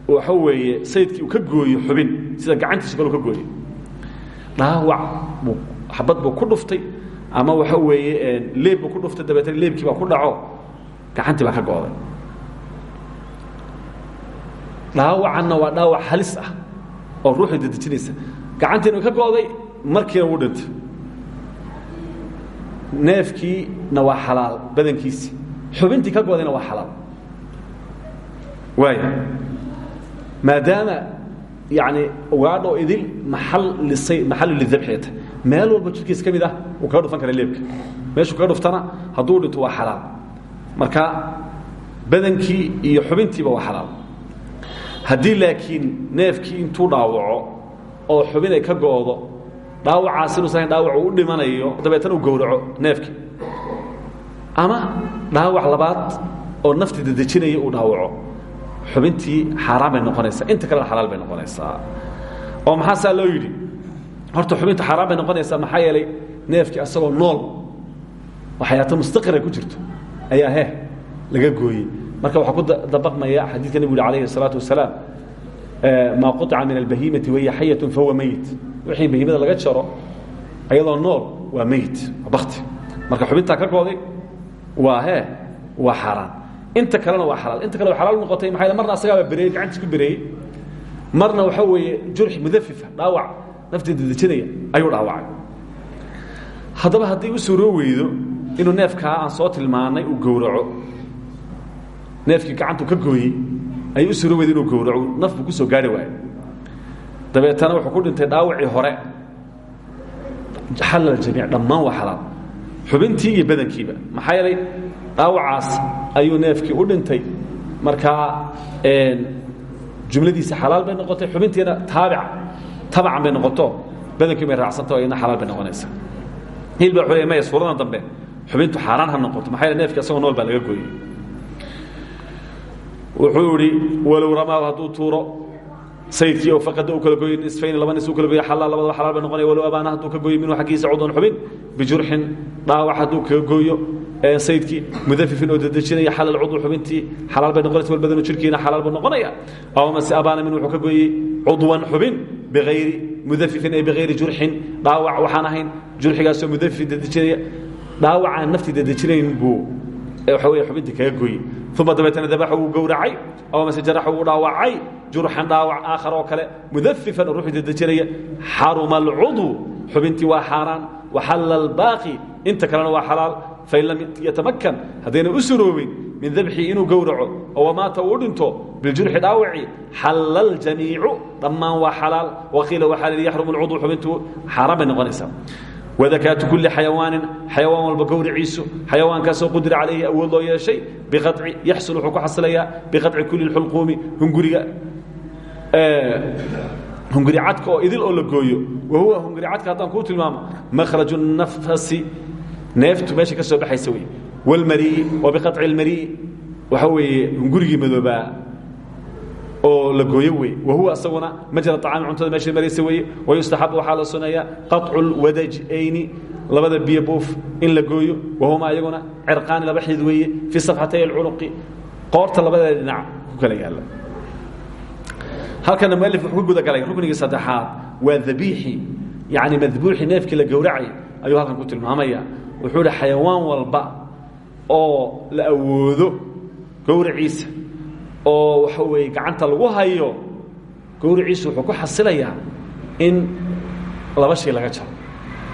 waxa weeye sayidkii uu ka gooyo xubin sida gacantiisa kale u ka gooyo dhaawac buu xabad buu ku dhuftay ama waxa weeye leeb buu ku dhuftay dabeetana leebkii baa ku dhaco gacantii baa ka go'day. Dhaawacanna waa dhaawac halis ah oo ruuxii dadejinaysa gacantiina ka go'day markiina wuu dhintay neefkiina waa xalaal badankiisii xubintii ka godayna waa xalaal. Waaya maadaama yani ugaadho idil maal maxalu lidabxi ta meel walba jirkiis ka mid ah uu kaga dhufan kara leebka meeshuu kaga dhuftana hadduu dhinto waa xalaal. Marka badankii iyo xubintiiba waa xalaal. Haddii laakiin neefkii intuu dhaawaco oo xubin ay ka go'do dhaawacaas inuusan dhaawac uu u dhimanayo dabeetana uu gowraco neefkii ama dhaawac labaad oo nafti dadejinaya uu dhaawaco xubintii xaaraan bay noqonaysaa inta kalena xalaal bay noqonaysaa oo maxaa saa loo yidhi horta xubinta xaaraan bay noqonaysaa maxaa yeelay neefkii asagoo nool oo xayaato mustaqira ku jirto ayaa he laga gooyey marka waxaa ku dabaqmaya xadiidka nebigu yuri alayhi الsalaatu wasalaam maa quطica min albahimati wahiya xayatun fahuwa meyit wixii bahimada laga jaro ayadoo nool waa meyit waa bakti marka xubintaa ka gooday waa he waa xaaraan inta kalena waa xalaal. Inta kale waa xalaal noqotay maxaa marna asagaaba bereeyey gacantiis ku bereeyey marna waxaa weeye jurx mudafifa dhaawac. Naftii dadejinaya ayuu dhaawacay. Haddaba haddii u suuroo weydo inuu neefkaa aan soo tilmaanay uu gowraco neefkii gacantu ka gooyey ayuu u suuroo weydo inuu gowraco naf buu ku soo gaari waayo dabeetana wuxuu ku dhintay dhaawacii hore. Xalal jamiic dhammaan waa xalaal. Xubintii iyo badankiiba maxaa yeelay dhaawacaas ayuu neefkii u dhintay. Markaa jumladiisa xalaal bay noqotay xubintiina taabic tabacan bay noqoto. Badankii bay raacsanta iyadna xalaal bay noqonaysaa hil baa xulay maya suuradan dambe xubintu xaaraan ha noqoto. Maxaa yeele neefkii asagoo nool baa laga gooyey. Wuxuu idhi walow ramaahu hadduu tuuro sayidkii oo faqada uu kala gooyo nisfayn laba nis uu kala gooyo xalaal labadaba xalaal bay noqonaya walow abaana hadduu ka gooyo minhu xaggiisa cudwan xubin bijurxin dhaawac hadduu kaga gooyo sayidkii mudafifin oo dedejinaya xalal cudw xubintii xalaal bay noqonaysa walbadanu jirkiina xalaal buu noqonaya. Aw mase abaana min wuxuu ka gooyey cudwan xubin biayri mudafifin ay biayri jurxin dhaawac waxaan ahayn jurxigaasoo mudafifin dedejinaya dhaawacaan naftii dedejinayn buu waxa wey xubintii kaga gooyey. Uma dabeetana dabaxa wuu gowracay aw mase jaraxa dhaawacay jurxan dhaawac aakhar oo kale mudafifan oo ruuxii dedejinaya xaruma alcudw xubintii waa xaaraan waxalla albaaqi. Inta kalena waa xalaal fain lam yatamakan haddayna u min dabxii inuu gowraco oo wamaata uu dhinto biljurxi dhaawaci. Xalla aljamiicu dhammaan waa xalaal. Waqiila waxaa lihi yaxrumu alcudw xubintu xaaraan bay wadakaatu kulli xayawaanin xayawaan walba gowriciisu xayawaankaasoo qudira calayhi awood loo yeeshay yaxsul wuxuu ku xasilayaa biqaci kulli lxulquumi hunguriga hunguri cadka oo idil oo la gooyo wa huwa hunguri cadka haddaan kuu tilmaamo makhraju nafasi neeftu meesha ka soo baxaysa wey wlmarii wa biqaci اlmarii waxa weeye hungurigii madoobaa oo la gooyo weye wahuwa isaguna majra acaami cuntada meesha maraysa weye wayustaxab waxaa la suneeya qaطcu lwadajayni labada biyo buuf in la gooyo. Wahumaa iyaguna cirqaani laba xidid weeye fi safxatay اlcunuqi qoorta labadeeda dhinac ku kala yaalla halkana mualif wuxuu ka gudagalay ruknigii saddexaad. Waa dabiixi yani madbuuxi neefkii la gowracay ayuu halkan ku tilmaamaya. Wuxuu hi xayawaan walba oo la awoodo gowraciisa oo waxa weeye gacanta lagu hayo gowraciisu wuxuu ku xasilayaa in laba shay laga jaro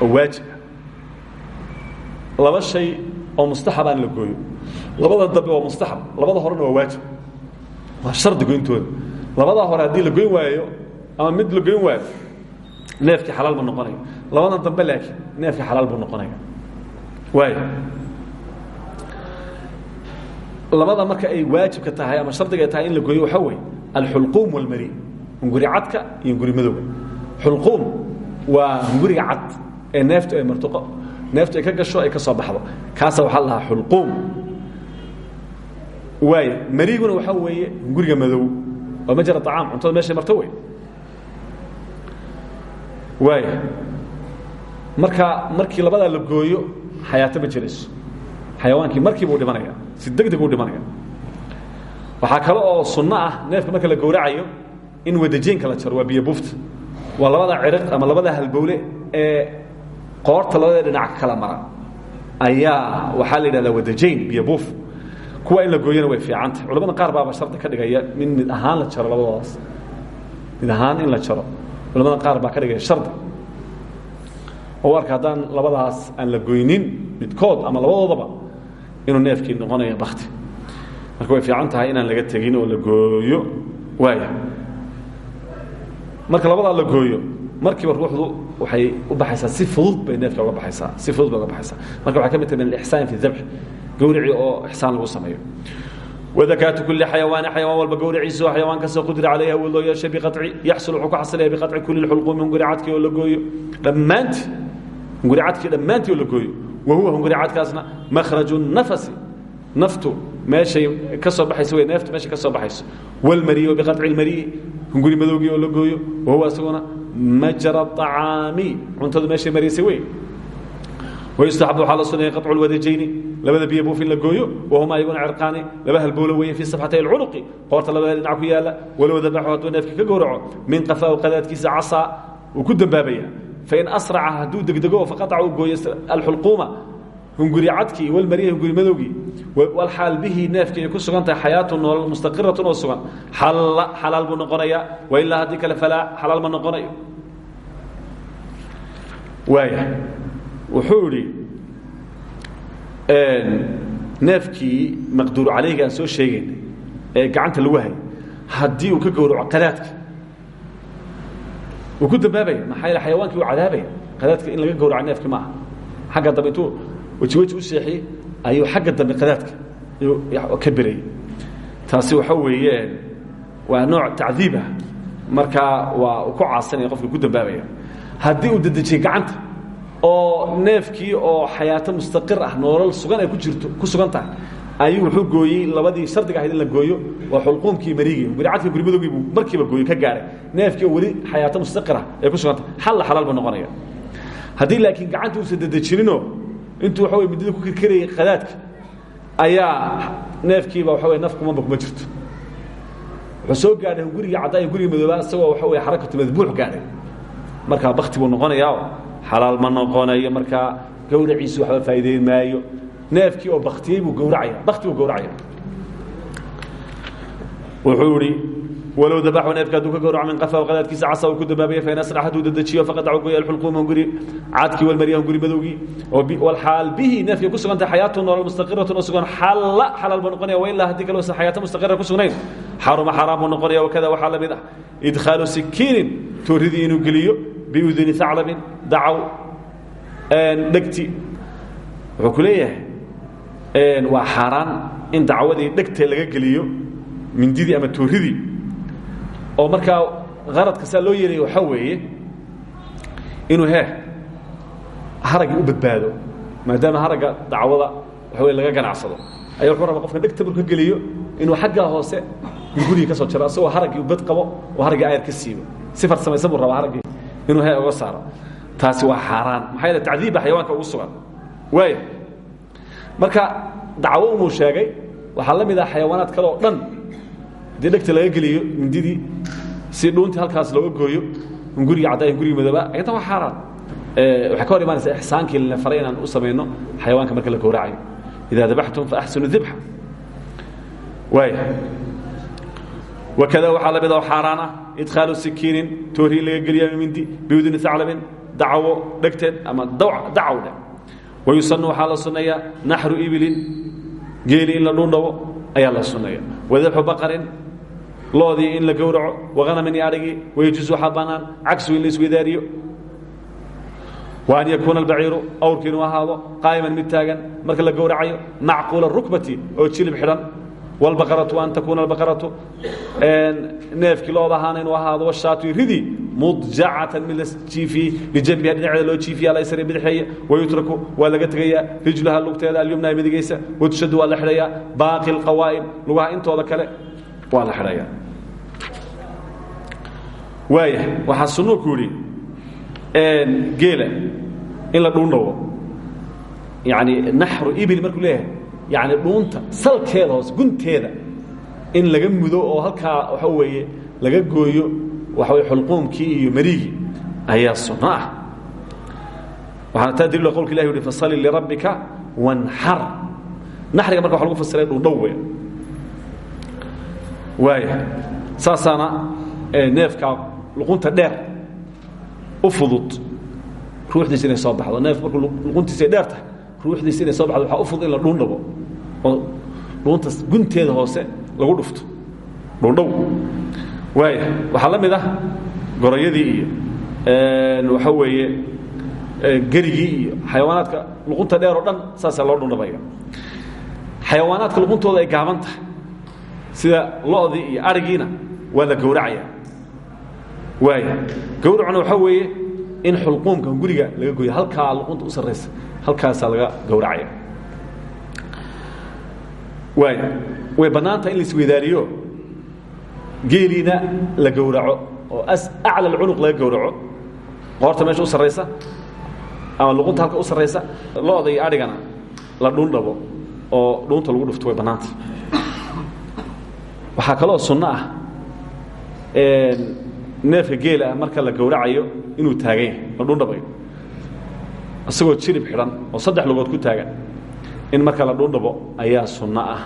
oo waajib ah. Laba shay oo mustaxabaan la gooyo. Labada dambe waa mustaxab labada horena waa waajib. Waa shardi goyntooda labadaa hore haddii la goyn waayo ama mid la goyn waayo neefkii xalaal buu noqonaya labadan dambe laakiin neefkii xalaal buu noqonaya waay labada marka ay waajibka tahay ama shardiga tahay in la gooyo waxaa wey alxulquum walmari hunguri cadka iyo hunguri madowga. Xulquum waa hunguriga cad ee neeftu ay martuqo neeftu ay ka gasho ay ka soo baxdo. Kaasa waxaa lahaa xulquum. Waaya mariguna waxaa weeye hunguriga madow waa majra acaam cuntada meeshay marto wey waaya marka markii labadaa la gooyo xayaato ma jirayso xayawaankii markiiba u dhimanaya si deg deg u dhimanaya waxaa kale oo sunno ah neefka marka la gowracayo in wadajeynka la jaro waa biyo buufta waa labada ciriq ama labada halbowle ee qoorta labada dhinac ka kala mara. Ayaa waxaa la yidhahdaa wadajayn biyo buuf kuwa in la gooyana way fiicantah. Culamada qaar baaba shardi ka dhigaya in mid ahaan la jaro labadoodaas mid ahaan in la jaro. Culamada qaar baa ka dhigaya shardi oo arka haddaan labadaas aan la goynin midkood ama labadoodaba inuu neefkii noqonayo bakti marka way fiican tahay inaan laga tegin oo la gooyo. Waaya marka labadaa la gooyo markiiba ruuxdu waxay u baxaysaa si fudud bay neefka uga baxaysaa si fudud bay uga baxaysaa. Marka waxay ka mid tahay min alixsaan fi dabx gawrici oo ixsaan lagu sameeyo. Wadakaatu kuli xayawaani xayawaan walba gowriciisa oo xayawaan kastoo qudira calayhi awood loo yeeshay biqaci yaxsul wuxuu ku xasilaya biqaci kuli lxulquumi hunguri cadkii oo la gooyo. Dhammaantii hunguri cadkii dhammaantii oo la gooyo wa huwa hunguri cadkaasna makhraju nafasi naftu meeshay ka baxayso wey neeftu meeshay ka soo baxayso walmariyi oo biqaci lmariyi hunguri madowgii la gooyo wa huwa isaguna majra acaami cuntadu meeshay maraysay wey wayustaxabu waxaa la sunaya qaطcu lwadajayni labada biyo buuf in la gooyo wahuma ayaguna cirqaani laba halbowlo weeye fii safxatay alcunuqi qoorta labada dhinac ku yaalla walow dabaxu hadduu ka gowraco min qafaahu qadaadkiisa casaa wuu ku dambaabaya fain asraca hadduu degdego faqaaca uu gooyo alxulquuma hunguri cadkii walmariya hunguri madowgii walxaal bihi neefkii ay ku sugan tahay xayaatu noolal mustaqiratun oo sugan xalaal buu noqonayaa wailaa haddii kale falaa xalaal ma noqonayo waaya wuxuu idhi neefkii maqduuru calayga aan soo sheegaynay ee gacanta lagu hay haddii uu ka gowraco qadaadka wuu ku dambaabaya maxaa yaele xayawaankii uu cadaabaya? Qadaadka in laga gowraco neefki ma aha xagga dambe intuu weji weji u seexiyey ayuu xagga dambe qadaadka ka berayay taasi waxa weeye waa nooc tacdiib ah. Markaa waa uu ku caasanaya qofka ku dambaabaya haddii uu dedejiyey gacanta oo neefkii oo xayaato mustaqir ah noolal sugan ay ku jirto ku sugan tahay ayuu wuxuu gooyey labadii shardiga ahayd in la gooyo. Waa xulquumkii marigii guricadka gurimadogii buu markiiba gooyo ka gaaray neefkii oo weli xayaato mustaqira ay ku suganta. Xalla xalaal buu noqonaya. Haddii laakiin gacanta uusan dedejininoo intuu waxa wey muddada ku kirkarayay qadaadka ayaa neefkiiba waxa wey naf kumanba kuma jirto. Wuxuu soo gaadhay gurigii caddaa iyo gurigii madoobaa isagoo waxa wey xarakatu madbuux gaadhay. Markaa bakti buu noqonayaa. Xalaal ma noqonayo. Markaa gawraciisu waxba faa'iideyn maayo neefkii oo baktiyey buu gawracaya bakti buu gawracaya wuxuu idhi walow dabaxu neefka hadduu ka gawraco min qafa qadaadkiisa casa uu ku dambaabaya fain asrax hadduu dedejiyo faqadacu goya alxulquuma hunguri cadkii walmariya hunguri madowgii walxaal bihi neefkay ku sugan tahay xayaatu noolol mustaqiratun oo sugan xalla xalaal buu noqonaya wailaa haddii kale uusan xayaato mustaqira ku sugnayn xaruma xaraam buu noqonaya wakada waxaa la mid ah idkhaalu sikiinin tooridii inuu geliyo biuduni aclabin dacaw dhegti. Wuxuu ku leeyahay waa xaaraan in dacwadii dhegta laga geliyo mindidii ama tooridii oo markaa qaradka saa loo yeelaya waxaa weeye inuu he haraggii u badbaado maadaama haragga dacwada waxa wey laga ganacsado. Ayaa wuxuu raba qofka dhegta marku geliyo inuu xaggaa hoose gurigii ka soo jaro asagoo haraggii bad qabo oo haraggii ayar ka siibo. Si farsamaysan buu rabaa haraggii inuu he uga saaro. Taasi waa xaaraan maxaa yeele tacdiibba xayawaanka ugu sugan. Waaya marka dacwo umuu sheegay waxaa la mid ah xayawaanaad kale oo dhan haddii dhegta laga geliyo mindidii si dhuuntii halkaas looga gooyo hungurigii caddaa hungurigii madooba ayadna waa xaaraan. Waxay ka hor imaanaysaa ixsaankii la faray inaan u samayno xayawaanka marka la gowracayo idaa dabaxtum faaxsinu dibxa waaya wakada waxaa la mid oo xaaraan ah idkhaalu sikiinin toori in laga geliya mindi biuduni aclabin dacawo dhegteed ama dacaw dhe wayusanu waxaa la sunneeyaa naxru ibilin geeli in la dhuundhabo ayaa la sunneeya wadabxu baqarin loodii in la gowraco wahanamin iyo adhigii wayajus waxaa bannaan cagsu in la isweydaariyo wa an yakuuna albaciiru awrki inuu ahaado qaa'iman mid taagan marka la gowracayo macquula rukbati oo jilib xidhan wاlbaqaratu an takuuna albaqaratu neefkii looda ahaana inuu ahaado washaatu ridii mudjacatan mid la jiifiyey lijanbiha dhinaceeda loo jiifiya alaysari bidixeeye wayutraku waa laga tegayaa rijlaha lugteeda alyumna midigaysa watushadu waa la xidhayaa baaqi اlqawaa'im lugaha intooda kale waa la xidhayaa waaya waxaa sunuu ku yidhi geela in la dhuundhawo yani naxru ibil markuu leeyahay yani dhuunta salkeeda hoose gunteeda. In laga mudo oo halkaa waxa weeye laga gooyo waxa wey xulquumkii iyo marigii ayaa sunno ah. Waxaana taa daliila qolka ilahi uhi fasali lirabbika wanxar naxriga marka waxa lagu fasiray dhuundhow we waaya saasaana neefkaa luqunta dheer u fudud ruuxdiisa inay soo baxdo. Neef markuu luquntiisa dheer tahay ruuxdiisa inay soo baxdo waxaa u fudud in la dhuundhabo oo dhuunta gunteeda hoose lagu dhufto. Dhuundhow waaya waxaa la mid ah gorayadii iyo waxa weeye gerigii iyo xayawaanaadka luqunta dheer oo dhan saasaa loo dhuundhabaya xayawaanaadka luquntooda ay gaaban tahay. Sida lodii iyo arigiina waa la gowracaya waaya gowracuna waxaa weeye in xulquumka guriga laga goyo halkaa luqunta u sarraysa halkaasaa laga gowracaya waaya way bannaantaha in la isweydaariyo geeliina la gowraco oo acla cunuq laga gowraco. Qoorta meesha u sarraysa ama luqunta halka u sarraysa loda iyo adhigana la oo dhuunta lagu dhufto way bannaanta waxaa kaloo sunno ah neefka geela ah marka la gowracayo inuu taagan yahay la dhuundhabayo jirib xidhan oo saddex lugood ku taagan in marka la dhuundhabo ayaa sunno ah.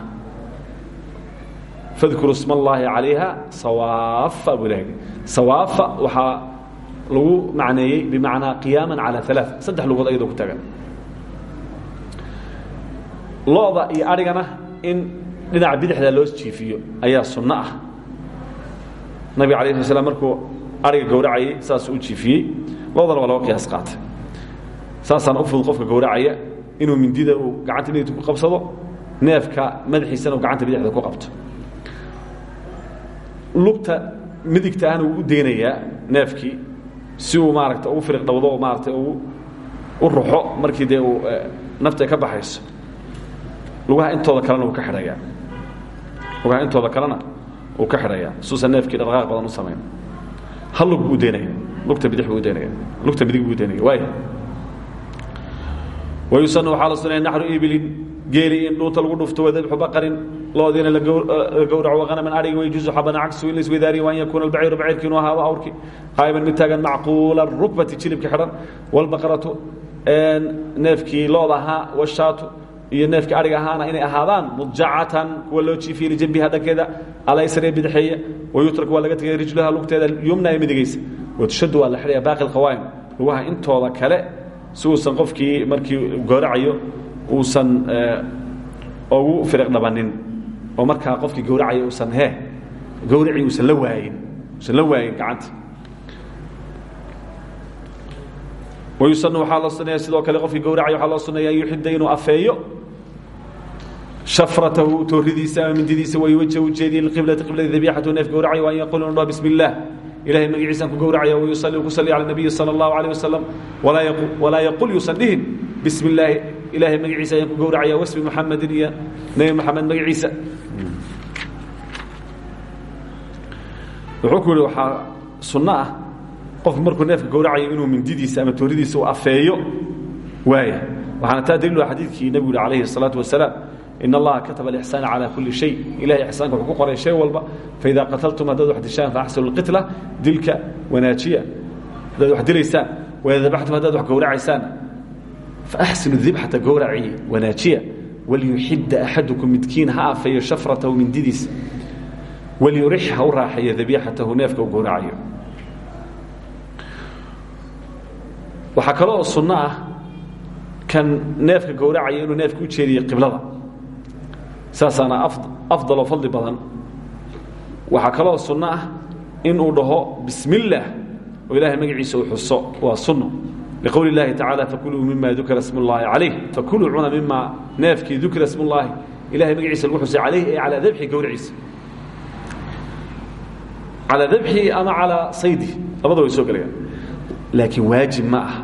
Fadkuru sma allaahi calayha sawaafa buu ilahay sawaafa waxaa lagu macneeyey bimacnaa qiyaaman calى alaa saddex lugood ayadoo ku taagan lo-da iyo adhigana in dhinaca bidixda loo jiifiyo ayaa sunno ah. Nabiga ala sl slam markuu adhiga gowracayay saasuu u jiifiyey. Lodana waa laga qiyaas qaatay. Saasaana u fudud qofka gowracaya inuu mindida uu gacanta midigta ku qabsado neefka madaxiisana uu gacanta bidixda ku qabto. Lugta midigta ahna wuu u deynayaa neefkii si uu maaragta ugu firiq dhowdo oo maaragtay ugu u ruxo markii dee uu nafta ka baxayso. Lugaha intooda kalena uu ka xidhayaa. Lugaha intooda kalena uu ka xidhayaa. Suusan neefkii dhaqaaq badan u samayn. Hal lug buu daynaya lugta bidix buu daynaya lugta midig buu daynaya waay wayusan waxaa la sunaya naxru ibilin geeli in dhuunta lagu dhufto wadabxu baqarin loodiina la gowraco waqanaman adhigi wayjuusu xabana cagsu in la isweydaariyo waan yakuuna albaciiru baciirki inuu ahaado awrki qaa'iman mid taagan macquula rukbati jilibka xidhan walbaqaratu neefkii looda ahaa washaatu iyo neefkii adhiga ahaana inay ahaadaan mudjacatan kuwa loo jiifiye lijambiha dhankeeda alaysaree bidixeeye wayutrak waa laga tegay rijlaha lugteeda yumna ee midigaysa watushadu waa la xidhaya baaqi lqawaa'im lugaha intooda kale si qofkii markii gowracayo uusan ugu firiq dhabanin oo markaa qofkii gowracaya uusan he gowracii uusan la waayin uusan la waayin gacanta. Wayusan waxaa loo suneeya sidoo kale qofkii gowracaya waxaa loo suneeya an yuxida inuu afeeyo. Shafratahu tooridiisa ama mindidiisa wayuwaja ujeediye liqiblati qibladi dabiixatu neef gowracaya waan yaquul inu ilahay magaciisaan ku gowracaya wayusali ku sali cala nabiyi sala allahu alayh wasalam yaqul yuusan dhihin bismi illaahi ilahay magaciisa ayaan ku gowracaya wasmi muxamedin iyo nebi moxamed magaciisa. Wuxuu ku yihi waxaa ah qofku markuu neefka gowracayo inuu mindidiisa ama tooridiisa u afeeyo. Waaya waxaana taa daliilu xadiidkii nebigu yihi alayhi الsalaatu in allaha kataba alixsaana calaa kulli shay ilahay ixsaanka ku qoray shay walba faidaa qataltum haddaad wax dishaan faaxsinu lqitla dilka wanaajiya haddaad wax dilaysaan waidaa dabaxtum haddaad wax gowracaysaan faaxsinu dibxata gowracii wanaajiya walyuxida axadukum midkiin ha afeeyo shafratahu mindidiisa walyurix ha u raaxeeyo dabiixatahu neefka u gowracayo waxaa kale kan neefka gowracaya inuu neefka jeediyo qiblada saasaana afdaloo fadli badan. Waxaa kaloo sunno ah inuu dhaho bismi illaah oo ilahay magaciisa uu xuso. Waa sunno liqowli اllahi tacala fakuluu mima dukira sm اllahi calayh. Fakuluu cuna mima neefkii dukira sm ullaahi ilahay magaciisa lagu xusay calayh ee calaa dabxi gowraciisa calaa dabxi ama calaa saydi. Labada way soo gelayaan laakiin waajib ma ah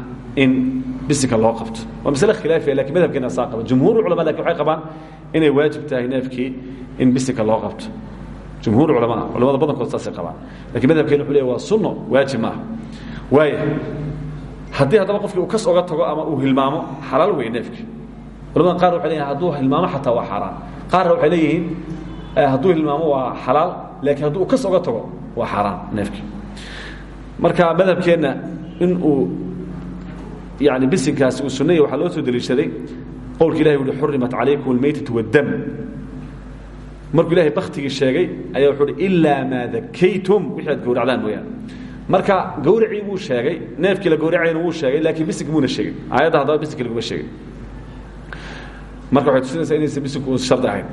in bisinka loo qabto. Waa masle khilaafiya laakiin madhabkeena saa qaba. Jumhuur culama laakiin waxay qabaan inay waajib tahay neefkii in bisinka loo qabto. Jumhuur culamaa culamada badankood saasay qabaan. Lakin madhabkeena wuxuu leey waa sunno waajib maaha. Waaya haddii haddaba qofkii uu kas oga tago ama uu hilmaamo xalaal wey neefki culamada qaar waxay leeyihiin hadduu hilmaamo xataa waa xaaraan qaarna waxay leeyihiin hadduu hilmaamo waa xalaal laakiin hadduu kas oga tago waa xaaraan neefki marka madhabkeenna in uu yani bisinkaasi uu sunaya waxaa loo soo deliishaday qowlka ilahi uhi xurimat calaykum almaytatu waddam. Markuu ilahay baktigii sheegay ayaa wuxuu uhi ilaa maa dakaytum wixii aad gowracdaan mooyaane. Marka gawracii wuu sheegay neefkii la gawracayna wuu sheegay laakiin bisink muuna sheegin. Aayadda haddaba bisinki laguma sheegin. Marka waxay tusinaysaa inaysan bisinku uusan shardi ahayn.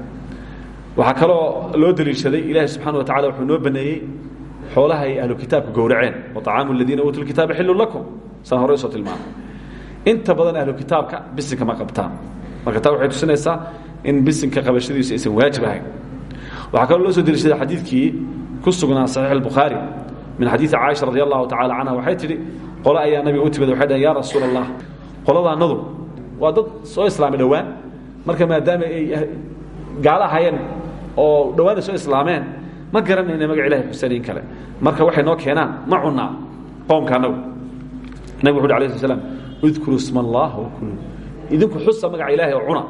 Waxaa kaloo loo deliishaday ilaahi subxana wa tacala wuxuu noo baneeyey xoolaha ay ahlu kitaabka gowraceen wa طacaamu aladiina uutuu lkitaaba xillu lakum. Saan horey u soo tilmaamay inta badan ahlu kitaabka bisinka ma qabtaan. Marka taa waxay tusinaysaa in bisinka qabashadiisu aysan waajib ahayn. Waxaa kaloo loo soo deliishaday xadiidkii ku sugnaa saxiix albukhaari min xadiidi caaisha radi allahu tacala canha waxay tidhi qole ayaa nabiga u timid. Ya rasuul allah waa dad soo islaamay dhowaan. Marka maadaama ay gaalo oo dhowaana soo islaameen ma garanayna magac ilahay xusanayn kale. Marka waxay noo keenaan ma cunaa qoomka anagu nabig wuxu uhi udkuru isma allah wakuluu idinku xusa magaca ilahay oo cuna.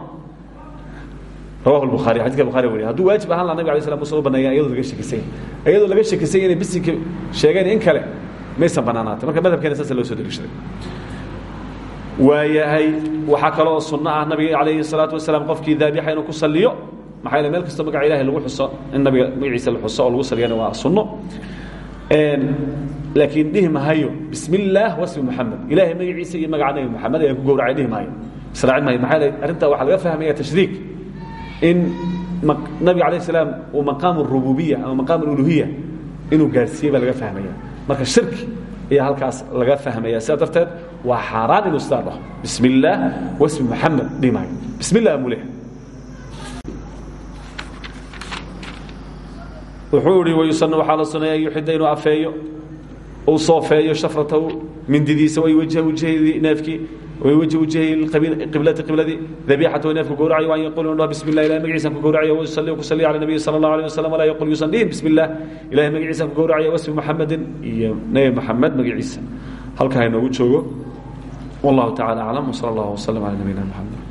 Rawahu lbukhaari xadidka bukhari wariya hadduu waajib ahaan laha nabig alay slam musa u baneeya iyadoo laga shekisay iyadoo laga shekisay inay bisinka sheegeen in kale maysan banaanaatay marka madhabkeena saasa loo soo deliishaday waayahay waxaa kaloo sunno ah nabiga calayhi salaatu wasalaam qofkii daabixa inuu ku saliyo maxaa yele meel kastoo magaca ilahay lagu xuso in nabiga magaciisa la xuso oo lagu saliyana waa sunno laakiin dhihi mahayo bismi illaah wasmi moxamed ilahay magaciisa iyo magaca nebi moxamed ayaan ku gowracay dhihi maayo israacin maayo maxaa yele arrintaa waxaa laga fahmaya tashriik. In nabiga alayh salaam uu maqaam rububiya ama maqaam uluhiya inuu gaadhsiiyey baa laga fahmaya. Marka shirki ayaa halkaas laga fahmaya. Sidaa darteed waa xaaraan inuu sidaa dhaho. Bismi illaah wasmi moxamed dhihi maayo bismi illah amuleh wuxuu ihi wayusana waxaa la suneeya an yuxida inuu afeeyo uu soofeeyo shafratahu mindidiisa way wajha wajhadii neefkii wajhi wajhi qiblati qibladii dabiixata neefku gowracayo an yaqul inu bismi llah ilahay magaciisaan ku gowracayo wasalli ku salli cala nabiyi sala allah alيh wasalam walaa yaqul yuusan dhihin bismi illah ilahay magaciisaan ku gowracayo wasmi muxamedin iyo nebi moxamed magaciisa. Halkaa inoogu joogo. Wallahu tacala aclam wsala allah waslm cala nabiyina mxamed